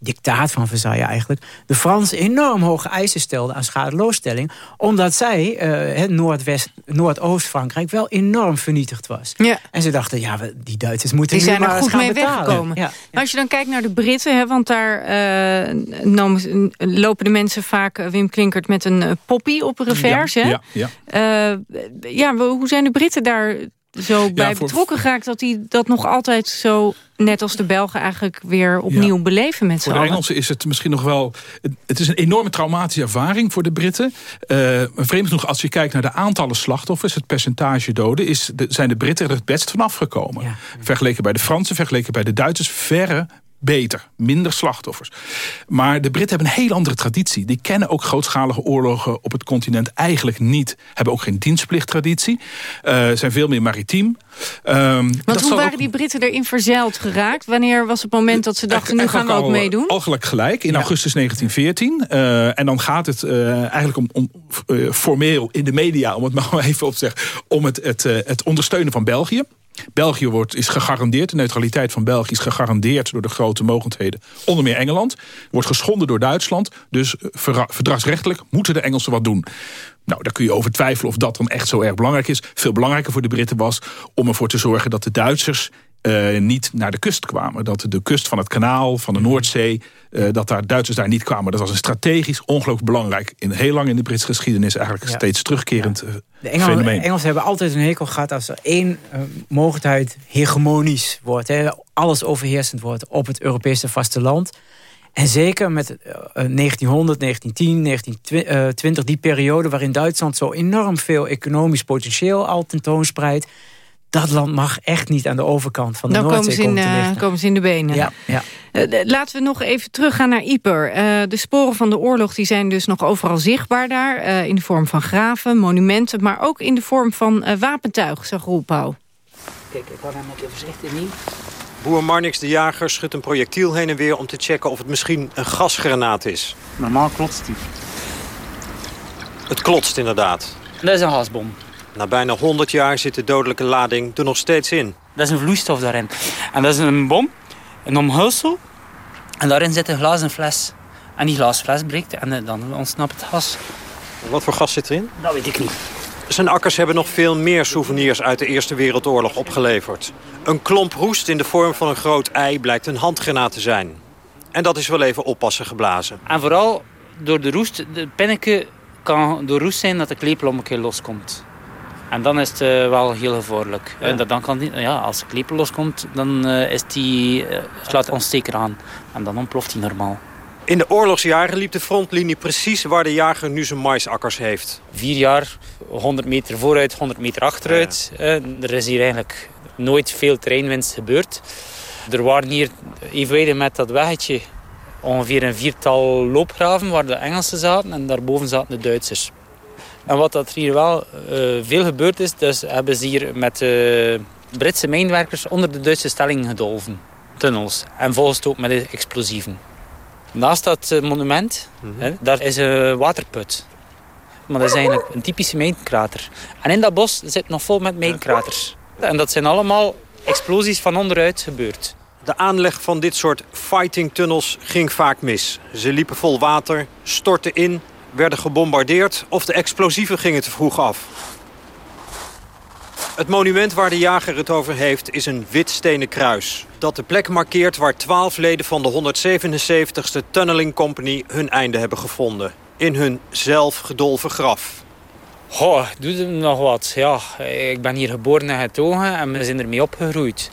dictaat van Versailles eigenlijk... de Fransen enorm hoge eisen stelden aan schadeloosstelling... omdat zij, uh, het Noordwest, Noordoost-Frankrijk... wel enorm vernietigd was. Ja. En ze dachten, ja, we, die Duitsers moeten die nu zijn er maar goed mee betalen. weggekomen. Ja. Als je dan kijkt naar de Britten... Hè, want daar uh, nomen, lopen de mensen vaak uh, Wim Klinkert... met een uh, poppy op een revers. Ja, hè? ja, ja. ja, hoe zijn de Britten daar zo bij voor- betrokken geraakt... dat die dat nog altijd zo, net als de Belgen... eigenlijk weer opnieuw beleven met z'n Voor de? Engelsen is het misschien nog wel... Het, is een enorme traumatische ervaring voor de Britten. Uh, vreemd genoeg, als je kijkt naar de aantallen slachtoffers... het percentage doden, is de, zijn de Britten er het best vanaf gekomen. Vergeleken bij de Fransen, vergeleken bij de Duitsers... verre beter, minder slachtoffers. Maar de Britten hebben een heel andere traditie. Die kennen ook grootschalige oorlogen op het continent eigenlijk niet. Hebben ook geen dienstplichttraditie. Uh, zijn veel meer maritiem. Um, Want hoe waren die Britten erin verzeild geraakt? Wanneer was het moment dat ze dachten, nu gaan we ook al, meedoen? Al gelijk gelijk, in augustus 1914. Uh, en dan gaat het uh, eigenlijk om, om formeel in de media... om het [LAUGHS] maar even op te zeggen... om het, het, het ondersteunen van België. België wordt, is gegarandeerd, de neutraliteit van België is gegarandeerd door de grote mogendheden, onder meer Engeland. Wordt geschonden door Duitsland, dus verdragsrechtelijk moeten de Engelsen wat doen. Nou, daar kun je over twijfelen of dat dan echt zo erg belangrijk is. Veel belangrijker voor de Britten was om ervoor te zorgen dat de Duitsers uh, niet naar de kust kwamen. Dat de kust van het kanaal, van de Noordzee... Uh, dat daar Duitsers daar niet kwamen. Dat was een strategisch ongelooflijk belangrijk... in heel lang in de Britse geschiedenis eigenlijk ja. steeds terugkerend ja. De Engel, fenomeen. Engelsen hebben altijd een hekel gehad... als er één uh, mogendheid hegemonisch wordt. Hè, alles overheersend wordt op het Europese vasteland... En zeker met uh, 1900, 1910, 1920, die periode... waarin Duitsland zo enorm veel economisch potentieel al tentoonspreidt dat land mag echt niet aan de overkant van de Dan Noordzee komen ze, in, komen te uh, komen ze in de benen. Ja, ja. Uh, laten we nog even teruggaan naar Yper. Uh, de sporen van de oorlog die zijn dus nog overal zichtbaar daar. in de vorm van graven, monumenten... maar ook in de vorm van wapentuig, zegt Roel Pauw. Kijk, ik had hem ook even voorzichtig niet. Boer Marnix de Jager schudt een projectiel heen en weer... om te checken of het misschien een gasgranaat is. Normaal klotst hij. Het klotst inderdaad. Dat is een gasbom. Na bijna 100 jaar zit de dodelijke lading er nog steeds in. Dat is een vloeistof daarin. En dat is een bom, een omhulsel. En daarin zit een glazen fles. En die glazen fles breekt en dan ontsnapt het gas. Wat voor gas zit erin? Dat weet ik niet. Zijn akkers hebben nog veel meer souvenirs uit de Eerste Wereldoorlog opgeleverd. Een klomp roest in de vorm van een groot ei blijkt een handgranaat te zijn. En dat is wel even oppassen geblazen. En vooral door de roest, de pinneke kan door roest zijn dat de klepel een keer loskomt. En dan is het uh, wel heel gevaarlijk. Ja. En dan kan die, ja, als de klepel loskomt, dan uh, is die, uh, slaat de ontsteker aan. En dan ontploft hij normaal. In de oorlogsjaren liep de frontlinie precies waar de jager nu zijn maisakkers heeft. Vier jaar, 100 meter vooruit, 100 meter achteruit. Ja. er is hier eigenlijk nooit veel terreinwinst gebeurd. Er waren hier evenwijdig met dat weggetje ongeveer een viertal loopgraven waar de Engelsen zaten en daarboven zaten de Duitsers. En wat dat hier wel eh, veel gebeurd is, dus hebben ze hier met uh, Britse mijnwerkers onder de Duitse stellingen gedolven. Tunnels. En volgens ook met explosieven. Naast dat eh, monument, hè, daar is een waterput. Maar dat is eigenlijk een typische mijnkrater. En in dat bos zit nog vol met mijnkraters. En dat zijn allemaal explosies van onderuit gebeurd. De aanleg van dit soort fighting tunnels ging vaak mis. Ze liepen vol water, stortten in, werden gebombardeerd... of de explosieven gingen te vroeg af. Het monument waar de jager het over heeft is een wit stenen kruis. Dat de plek markeert waar twaalf leden van de 177ste Tunneling Company hun einde hebben gevonden. In hun zelf gedolven graf. Goh, doet het nog wat. Ja, ik ben hier getogen en we zijn ermee opgegroeid.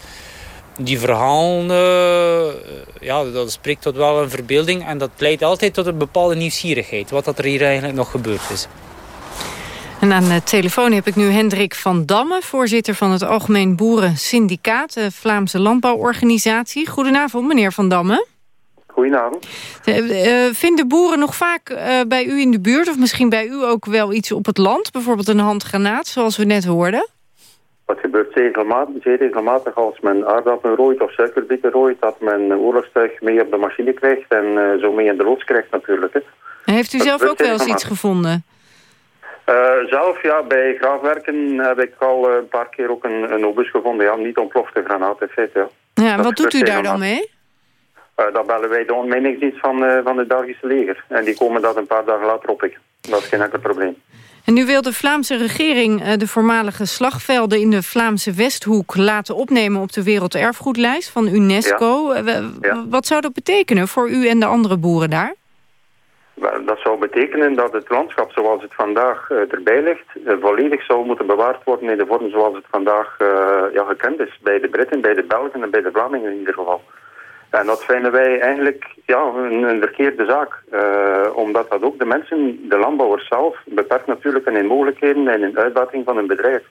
Die verhalen, uh, ja, dat spreekt tot wel een verbeelding en dat leidt altijd tot een bepaalde nieuwsgierigheid. Wat dat er hier eigenlijk nog gebeurd is. En aan de telefoon heb ik nu Hendrik van Damme... voorzitter van het Algemeen Boeren Syndicaat... de Vlaamse Landbouworganisatie. Goedenavond, meneer Van Damme. Goedenavond. Uh, vinden boeren nog vaak uh, bij u in de buurt... of misschien bij u ook wel iets op het land? Bijvoorbeeld een handgranaat, zoals we net hoorden? Dat gebeurt zeer regelmatig, zeer regelmatig als men aardappelen rooit of suikerbieten rooit... dat men oorlogstuig mee op de machine krijgt en uh, zo mee in de loods krijgt natuurlijk. Hè. Heeft u zelf ook wel eens iets gevonden? Uh, zelf, ja, bij graafwerken heb ik al een paar keer ook een, een obus gevonden. Ja, niet ontplofte granaat, in feite. Ja, ja wat doet u daar dan mee? Uh, dat bellen wij de ontmijningsdienst van, van het Belgische leger. En die komen dat een paar dagen later oppikken. Dat is geen enkel probleem. En nu wil de Vlaamse regering de voormalige slagvelden in de Vlaamse Westhoek laten opnemen op de werelderfgoedlijst van UNESCO. Ja. Ja. Wat zou dat betekenen voor u en de andere boeren daar? Dat zou betekenen dat het landschap zoals het vandaag uh, erbij ligt... Volledig zou moeten bewaard worden in de vorm zoals het vandaag ja, gekend is. Bij de Britten, bij de Belgen en bij de Vlamingen in ieder geval. En dat vinden wij eigenlijk ja, een, verkeerde zaak. omdat dat ook de mensen, de landbouwers zelf... beperkt natuurlijk in hun mogelijkheden en in uitbating van hun bedrijf.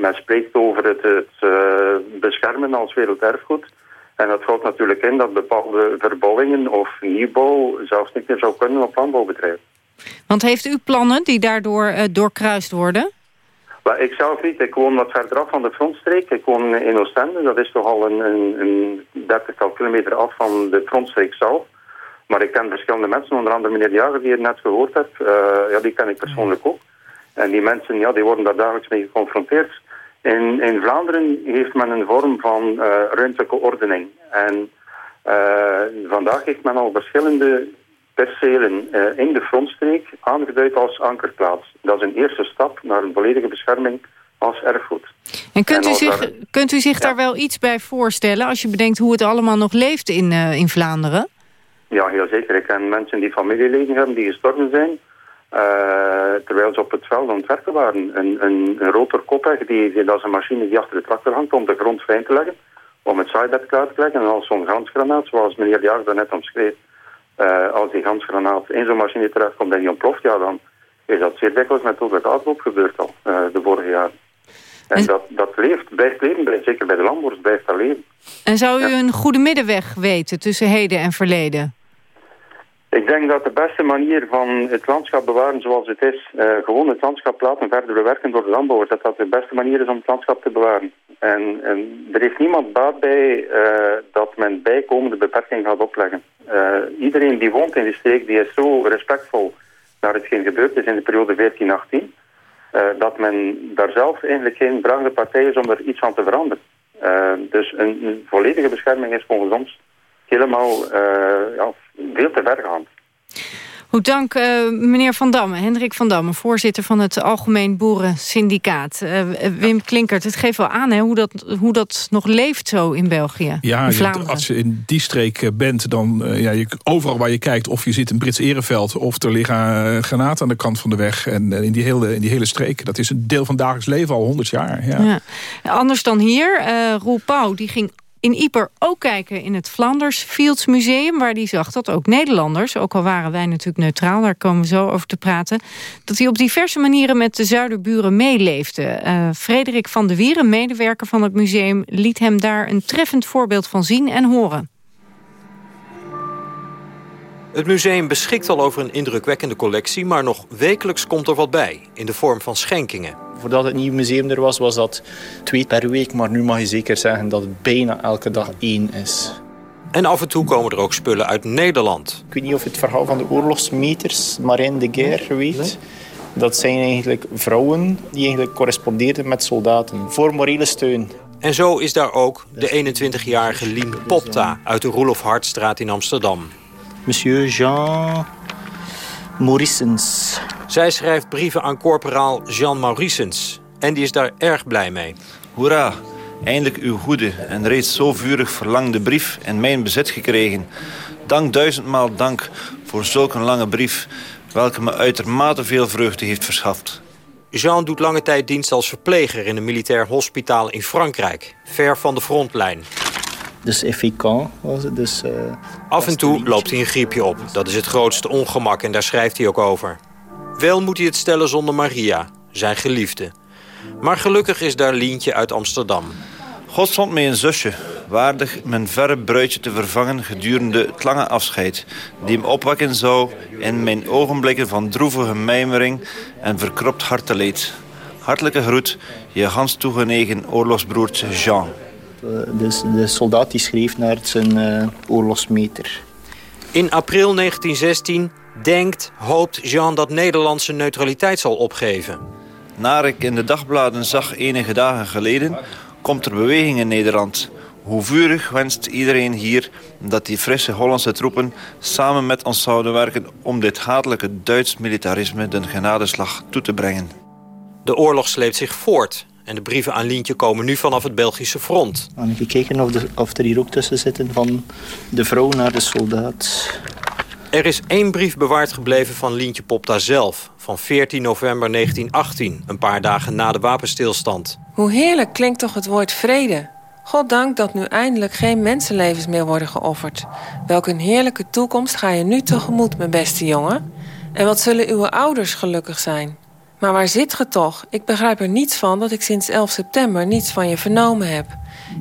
men spreekt over het, het beschermen als werelderfgoed... En dat houdt natuurlijk in dat bepaalde verbouwingen of nieuwbouw zelfs niet meer zou kunnen op landbouwbedrijven. Want heeft u plannen die daardoor doorkruist worden? Well, ik zelf niet. Ik woon wat verder af van de frontstreek. Ik woon in Oostende. Dat is toch al een, een, een dertigtal kilometer af van de frontstreek zelf. Maar ik ken verschillende mensen, onder andere meneer Jager die je net gehoord hebt. Uh, ja, die ken ik persoonlijk ook. En die mensen ja, die worden daar dagelijks mee geconfronteerd. In, in Vlaanderen heeft men een vorm van uh, ruimtelijke ordening. En uh, vandaag heeft men al verschillende percelen uh, in de frontstreek aangeduid als ankerplaats. Dat is een eerste stap naar een volledige bescherming als erfgoed. En kunt u zich, daar, kunt u zich ja. daar wel iets bij voorstellen... als je bedenkt hoe het allemaal nog leeft in, in Vlaanderen? Ja, heel zeker. Ik ken mensen die familieleden hebben die gestorven zijn... Uh, terwijl ze op het veld aan het werken waren. Een, een, een die, die, dat is een machine die achter de tractor hangt om de grond fijn te leggen. Om het zaaibed klaar te leggen. En als zo'n gansgranaat, zoals meneer Jager daarnet omschreef, uh, als die gansgranaat in zo'n machine terechtkomt en die ontploft, ja, dan is dat zeer dikwijls met het uitloop gebeurd al, uh, de vorige jaren. En, en dat, dat leeft, blijft leven, zeker bij de landbouwers blijft dat leven. En zou u ja. een goede middenweg weten tussen heden en verleden? Ik denk dat de beste manier van het landschap bewaren zoals het is, uh, gewoon het landschap laten verder bewerken door de landbouwers, dat dat de beste manier is om het landschap te bewaren. En, en er heeft niemand baat bij uh, dat men bijkomende beperkingen gaat opleggen. Uh, iedereen die woont in die streek, die is zo respectvol naar hetgeen gebeurd is in de periode 14-18, dat men daar zelf eigenlijk geen brangende partij is om er iets aan te veranderen. dus een, een volledige bescherming is volgens ons helemaal ja, veel te ver gaan. Goed, dank uh, meneer Van Damme, Hendrik Van Damme... voorzitter van het Algemeen Boerensyndicaat. Uh, Wim Klinkert, het geeft wel aan hè, hoe, dat, hoe dat nog leeft zo in België, ja, in Vlaanderen. als je in die streek bent, dan uh, ja, je, overal waar je kijkt... of je zit in Brits Ereveld of er liggen granaten aan de kant van de weg... en in, die hele, in die hele streek, dat is een deel van het dagelijks leven al 100 jaar. Ja. ja. Anders dan hier, Roel Pauw, die ging in Ieper ook kijken in het Flanders Fields Museum... waar hij zag dat ook Nederlanders, ook al waren wij natuurlijk neutraal... daar komen we zo over te praten... dat hij op diverse manieren met de zuiderburen meeleefde. Uh, Frederik van de Wieren, medewerker van het museum... liet hem daar een treffend voorbeeld van zien en horen. Het museum beschikt al over een indrukwekkende collectie... maar nog wekelijks komt er wat bij, in de vorm van schenkingen. Voordat het nieuwe museum er was, was dat twee per week. Maar nu mag je zeker zeggen dat het bijna elke dag één is. En af en toe komen er ook spullen uit Nederland. Ik weet niet of je het verhaal van de oorlogsmeters Marine de Guerre weet. Dat zijn eigenlijk vrouwen die eigenlijk correspondeerden met soldaten. Voor morele steun. En zo is daar ook de 21-jarige Lien Popta uit de Roelof Hartstraat in Amsterdam. Monsieur Jean Maurissens. Zij schrijft brieven aan corporaal Jean Maurissens. En die is daar erg blij mee. Hoera, eindelijk uw goede en reeds zo vurig verlangde brief in mijn bezit gekregen. Dank duizendmaal dank voor zulk een lange brief... welke me uitermate veel vreugde heeft verschaft. Jean doet lange tijd dienst als verpleger in een militair hospitaal in Frankrijk. Ver van de frontlijn. Dus efficient was het. Dus, uh, Af en toe loopt hij een griepje op. Dat is het grootste ongemak en daar schrijft hij ook over. Wel moet hij het stellen zonder Maria, zijn geliefde. Maar gelukkig is daar Lientje uit Amsterdam. God zond mij een zusje, waardig mijn verre bruidje te vervangen gedurende het lange afscheid, die hem opwekken zou in mijn ogenblikken van droevige mijmering en verkropt harteleed. Hartelijke groet, je gans toegenegen oorlogsbroertje Jean. Dus de soldaat die schreef naar zijn uh, oorlogsmeter. In april 1916 denkt, hoopt Jean dat Nederland zijn neutraliteit zal opgeven. Naar ik in de dagbladen zag enige dagen geleden... komt er beweging in Nederland. Hoe vurig wenst iedereen hier dat die frisse Hollandse troepen... samen met ons zouden werken om dit hatelijke Duits militarisme... den genadeslag toe te brengen. De oorlog sleept zich voort en de brieven aan Lientje komen nu vanaf het Belgische front. Ik heb gekeken of, de, of er hier ook tussen zitten van de vrouw naar de soldaat. Er is één brief bewaard gebleven van Lientje Popta zelf... van 14 november 1918, een paar dagen na de wapenstilstand. Hoe heerlijk klinkt toch het woord vrede. Goddank dat nu eindelijk geen mensenlevens meer worden geofferd. Welk een heerlijke toekomst ga je nu tegemoet, mijn beste jongen. En wat zullen uw ouders gelukkig zijn. Maar waar zit ge toch? Ik begrijp er niets van dat ik sinds 11 september niets van je vernomen heb.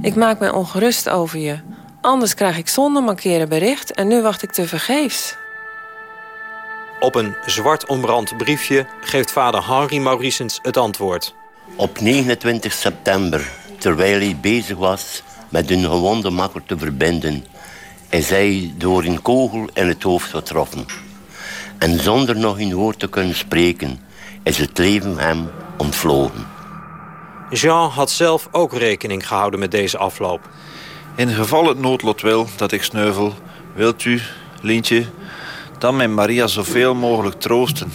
Ik maak mij ongerust over je. Anders krijg ik zonder mankeren bericht en nu wacht ik te vergeefs. Op een zwart omrand briefje geeft vader Henry Maurissens het antwoord. Op 29 september, terwijl hij bezig was met een gewonde makker te verbinden... is hij door een kogel in het hoofd getroffen. En zonder nog een woord te kunnen spreken is het leven hem ontvlogen. Jean had zelf ook rekening gehouden met deze afloop. In geval het noodlot wil dat ik sneuvel, wilt u, Lientje, dan mijn Maria zoveel mogelijk troosten.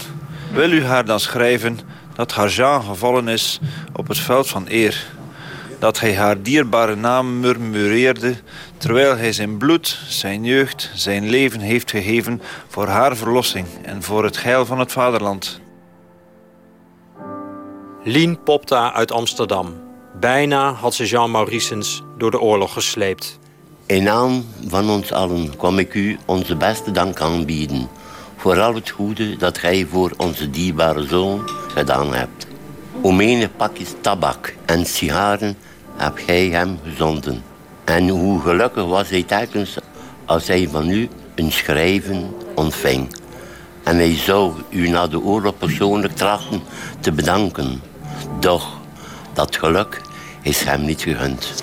Wil u haar dan schrijven dat haar Jean gevallen is op het veld van eer. Dat hij haar dierbare naam murmureerde... terwijl hij zijn bloed, zijn jeugd, zijn leven heeft gegeven... voor haar verlossing en voor het heil van het vaderland. Lien Popta uit Amsterdam. Bijna had ze Jean Maurissens door de oorlog gesleept. In naam van ons allen kwam ik u onze beste dank aanbieden... voor al het goede dat gij voor onze dierbare zoon gedaan hebt. Om menig pakjes tabak en sigaren heb gij hem gezonden. En hoe gelukkig was hij telkens als hij van u een schrijven ontving. En hij zou u na de oorlog persoonlijk trachten te bedanken... Doch dat geluk is hem niet gegund.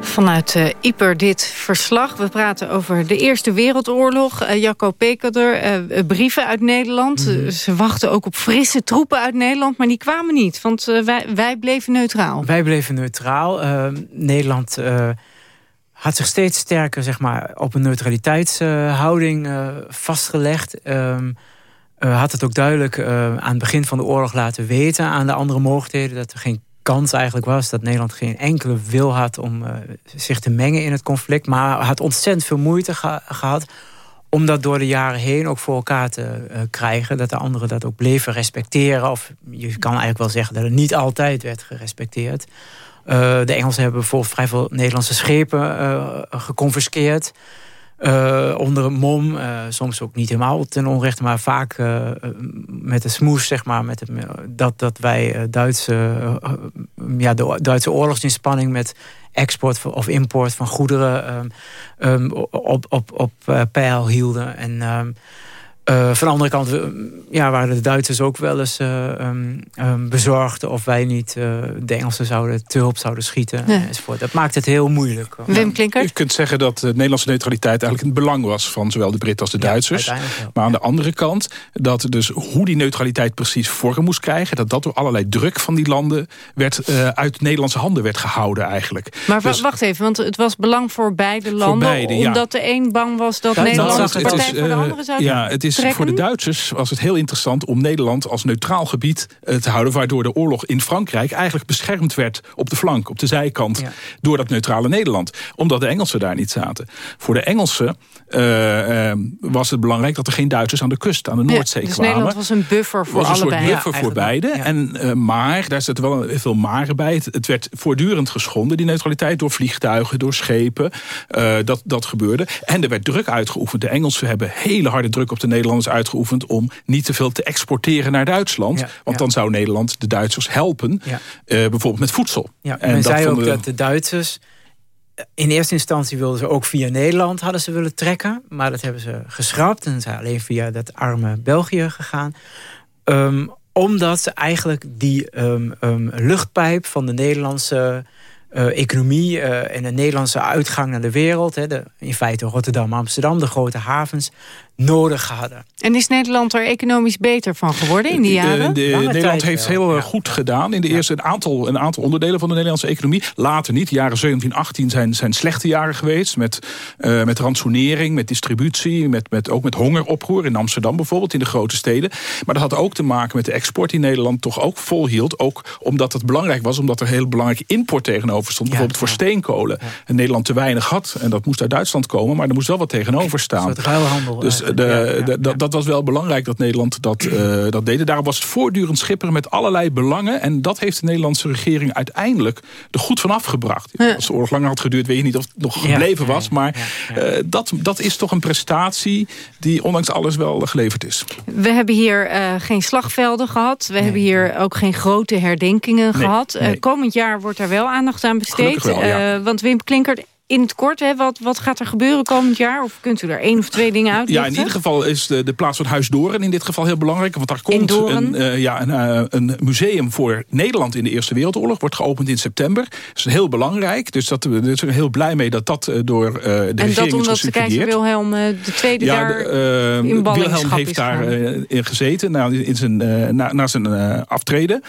Vanuit uh, Ieper dit verslag. We praten over de Eerste Wereldoorlog. Uh, Jacco Pekelder, uh, brieven uit Nederland. Mhm. ze wachten ook op frisse troepen uit Nederland, maar die kwamen niet. Want wij, wij bleven neutraal. Wij bleven neutraal. Nederland had zich steeds sterker zeg maar, op een neutraliteitshouding vastgelegd... Ehm, uh, had het ook duidelijk uh, aan het begin van de oorlog laten weten... aan de andere mogelijkheden dat er geen kans eigenlijk was... dat Nederland geen enkele wil had om uh, zich te mengen in het conflict... maar had ontzettend veel moeite ge gehad om dat door de jaren heen ook voor elkaar te krijgen. Dat de anderen dat ook bleven respecteren. Of je kan eigenlijk wel zeggen dat het niet altijd werd gerespecteerd. De Engelsen hebben bijvoorbeeld vrij veel Nederlandse schepen geconfiskeerd. Uh, onder een mom, soms ook niet helemaal ten onrechte, maar vaak met de smoes, zeg maar, met dat, dat wij Duitse, ja, de Duitse oorlogsinspanning met export of import van goederen um, um, op, op, op peil hielden. En um, uh, van de andere kant ja, waren de Duitsers ook wel eens uh, um, um, bezorgd... of wij niet uh, de Engelsen zouden te hulp zouden schieten. Enzovoort. Dat maakt het heel moeilijk. Wim Klinkert? Je kunt zeggen dat de Nederlandse neutraliteit eigenlijk in het belang was... van zowel de Britten als de Duitsers. Ja, maar aan de andere kant dat dus hoe die neutraliteit precies vorm moest krijgen... dat dat door allerlei druk van die landen werd, uit Nederlandse handen werd gehouden eigenlijk. Maar dus, wacht even, want het was belang voor beide landen... Voor beide, omdat de een bang was dat, dat Nederland de partij is, voor de andere zou Ja, het is voor de Duitsers was het heel interessant om Nederland als neutraal gebied eh, te houden... waardoor de oorlog in Frankrijk eigenlijk beschermd werd op de flank, op de zijkant... door dat neutrale Nederland, omdat de Engelsen daar niet zaten. Voor de Engelsen uh, uh, was het belangrijk dat er geen Duitsers aan de kust, aan de Noordzee ja, dus kwamen. Nederland was een buffer voor was een allebei. soort buffer voor beide. En, uh, maar, daar zitten wel veel maren bij. Het, het, werd voortdurend geschonden, die neutraliteit, door vliegtuigen, door schepen. dat, dat gebeurde. En er werd druk uitgeoefend. De Engelsen hebben hele harde druk op de Nederlanders uitgeoefend... om niet te veel te exporteren naar Duitsland. Want dan zou Nederland de Duitsers helpen. bijvoorbeeld met voedsel. Ja, en men dat zei ook dat de Duitsers in eerste instantie wilden ze ook via Nederland hadden ze willen trekken. Maar dat hebben ze geschrapt. En zijn alleen via dat arme België gegaan. Um, omdat ze eigenlijk die um, um, luchtpijp van de Nederlandse uh, economie... Uh, en de Nederlandse uitgang naar de wereld... Hè, in feite Rotterdam, Amsterdam, de grote havens nodig hadden. En is Nederland er economisch beter van geworden in die jaren? De, de, Nederland heeft heel wel. goed gedaan. In de eerste een aantal, een aantal onderdelen van de Nederlandse economie. Later niet. De jaren 17, 18 zijn, zijn slechte jaren geweest. Met, uh, met ransonering, met distributie. Met, met, ook met hongeroproer in Amsterdam bijvoorbeeld. In de grote steden. Maar dat had ook te maken met de export die Nederland toch ook volhield. Ook omdat het belangrijk was. Omdat er heel belangrijke import tegenover stond. Bijvoorbeeld voor steenkolen. En Nederland te weinig had. En dat moest uit Duitsland komen. Maar er moest wel wat tegenover staan. Dus de, de, dat, dat was wel belangrijk dat Nederland dat, uh, dat deed. Daarom was het voortdurend schipperen met allerlei belangen. En dat heeft de Nederlandse regering uiteindelijk er goed van afgebracht. Als de oorlog langer had geduurd, weet je niet of het nog gebleven was. Maar uh, dat, dat is toch een prestatie die ondanks alles wel geleverd is. We hebben hier uh, geen slagvelden gehad. We nee. hebben hier ook geen grote herdenkingen nee, gehad. Nee. komend jaar wordt daar wel aandacht aan besteed. Wel, ja. want Wim Klinkert, in het kort, hè, wat, wat gaat er gebeuren komend jaar? Of kunt u er één of twee dingen uit? Ja, in ieder geval is de, de plaats van Huis Doren in dit geval heel belangrijk. Want daar komt een, uh, ja, een, uh, een, museum voor Nederland in de Eerste Wereldoorlog. Wordt geopend in september. Dat is heel belangrijk. Dus dat, we zijn heel blij mee dat dat uh, door de en regering is En dat omdat de keizer Wilhelm de tweede ja, daar de, in Wilhelm heeft daar in gezeten na, in zijn, na, na zijn aftreden.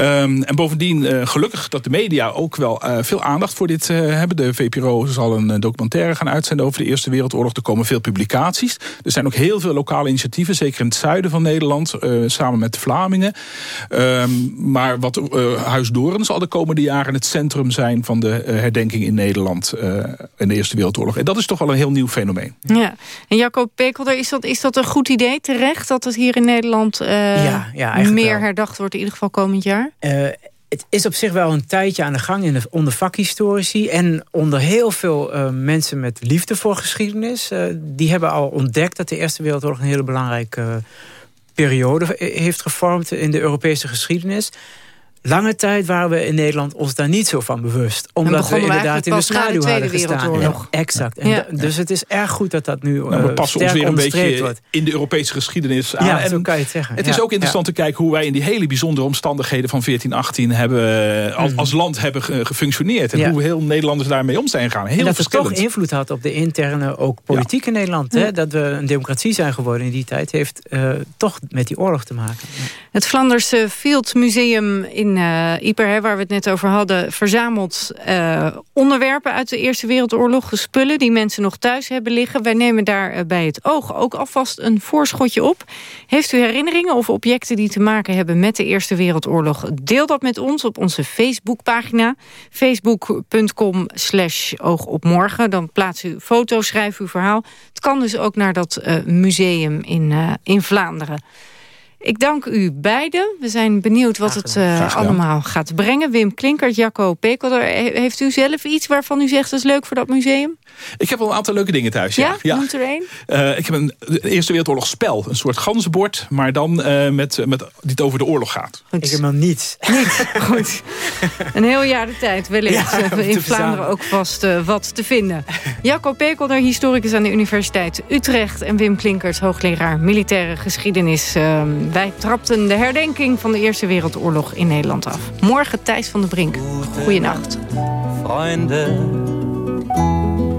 Um, en bovendien gelukkig dat de media ook wel veel aandacht voor dit hebben. De VPRO VPRO zal een documentaire gaan uitzenden over de Eerste Wereldoorlog. Er komen veel publicaties. Er zijn ook heel veel lokale initiatieven, zeker in het zuiden van Nederland, uh, samen met de Vlamingen. Um, maar wat uh, Huis Doren zal de komende jaren het centrum zijn van de uh, herdenking in Nederland in de Eerste Wereldoorlog. En dat is toch wel een heel nieuw fenomeen. Ja. En Jacob Pekelder, is dat, is dat een goed idee terecht dat het hier in Nederland ja, ja, meer wel. herdacht wordt, in ieder geval komend jaar? Het is op zich wel een tijdje aan de gang in de, onder vakhistorici... en onder heel veel uh, mensen met liefde voor geschiedenis. Uh, die hebben al ontdekt dat de Eerste Wereldoorlog... een hele belangrijke uh, periode heeft gevormd in de Europese geschiedenis. Lange tijd waren we in Nederland ons daar niet zo van bewust. Omdat we inderdaad in de schaduw hadden gestaan. Ja, exact. En ja. Dus het is erg goed dat dat nu uh, nou, We passen ons weer een beetje wordt. in de Europese geschiedenis aan. Ja, en zo kan je het zeggen. Het is ook interessant te kijken hoe wij in die hele bijzondere omstandigheden van 1418 hebben, als, als land hebben gefunctioneerd. En hoe heel Nederlanders daarmee om zijn gegaan. Heel en dat het toch invloed had op de interne ook politiek in Nederland. Hè? Dat we een democratie zijn geworden in die tijd heeft uh, toch met die oorlog te maken. Het Flanderse Field Museum in uh, Ieper, hè, waar we het net over hadden... verzameld uh, onderwerpen uit de Eerste Wereldoorlog. Spullen die mensen nog thuis hebben liggen. Wij nemen daar uh, bij het oog ook alvast een voorschotje op. Heeft u herinneringen of objecten die te maken hebben met de Eerste Wereldoorlog? Deel dat met ons op onze Facebookpagina. Facebook.com slash oogopmorgen. Dan plaats u foto's, schrijf uw verhaal. Het kan dus ook naar dat museum in, in Vlaanderen. Ik dank u beiden. We zijn benieuwd wat het uh, allemaal gaat brengen. Wim Klinkert, Jacco Pekelder. Heeft u zelf iets waarvan u zegt dat is leuk voor dat museum? Ik heb wel een aantal leuke dingen thuis. Ja, ja? noemt er één. Uh, ik heb een Eerste Wereldoorlog spel. Een soort ganzenbord, maar dan uh, met, met, die het over de oorlog gaat. Goed. Ik heb nog niets. Niet, goed. Een heel jaar de tijd wellicht. Ja, in Vlaanderen ook vast uh, wat te vinden. Jacco Pekelder, historicus aan de Universiteit Utrecht. En Wim Klinkert, hoogleraar militaire geschiedenis. Uh, wij trapten de herdenking van de Eerste Wereldoorlog in Nederland af. Morgen Thijs van de Brink. Goeienacht. Vrienden.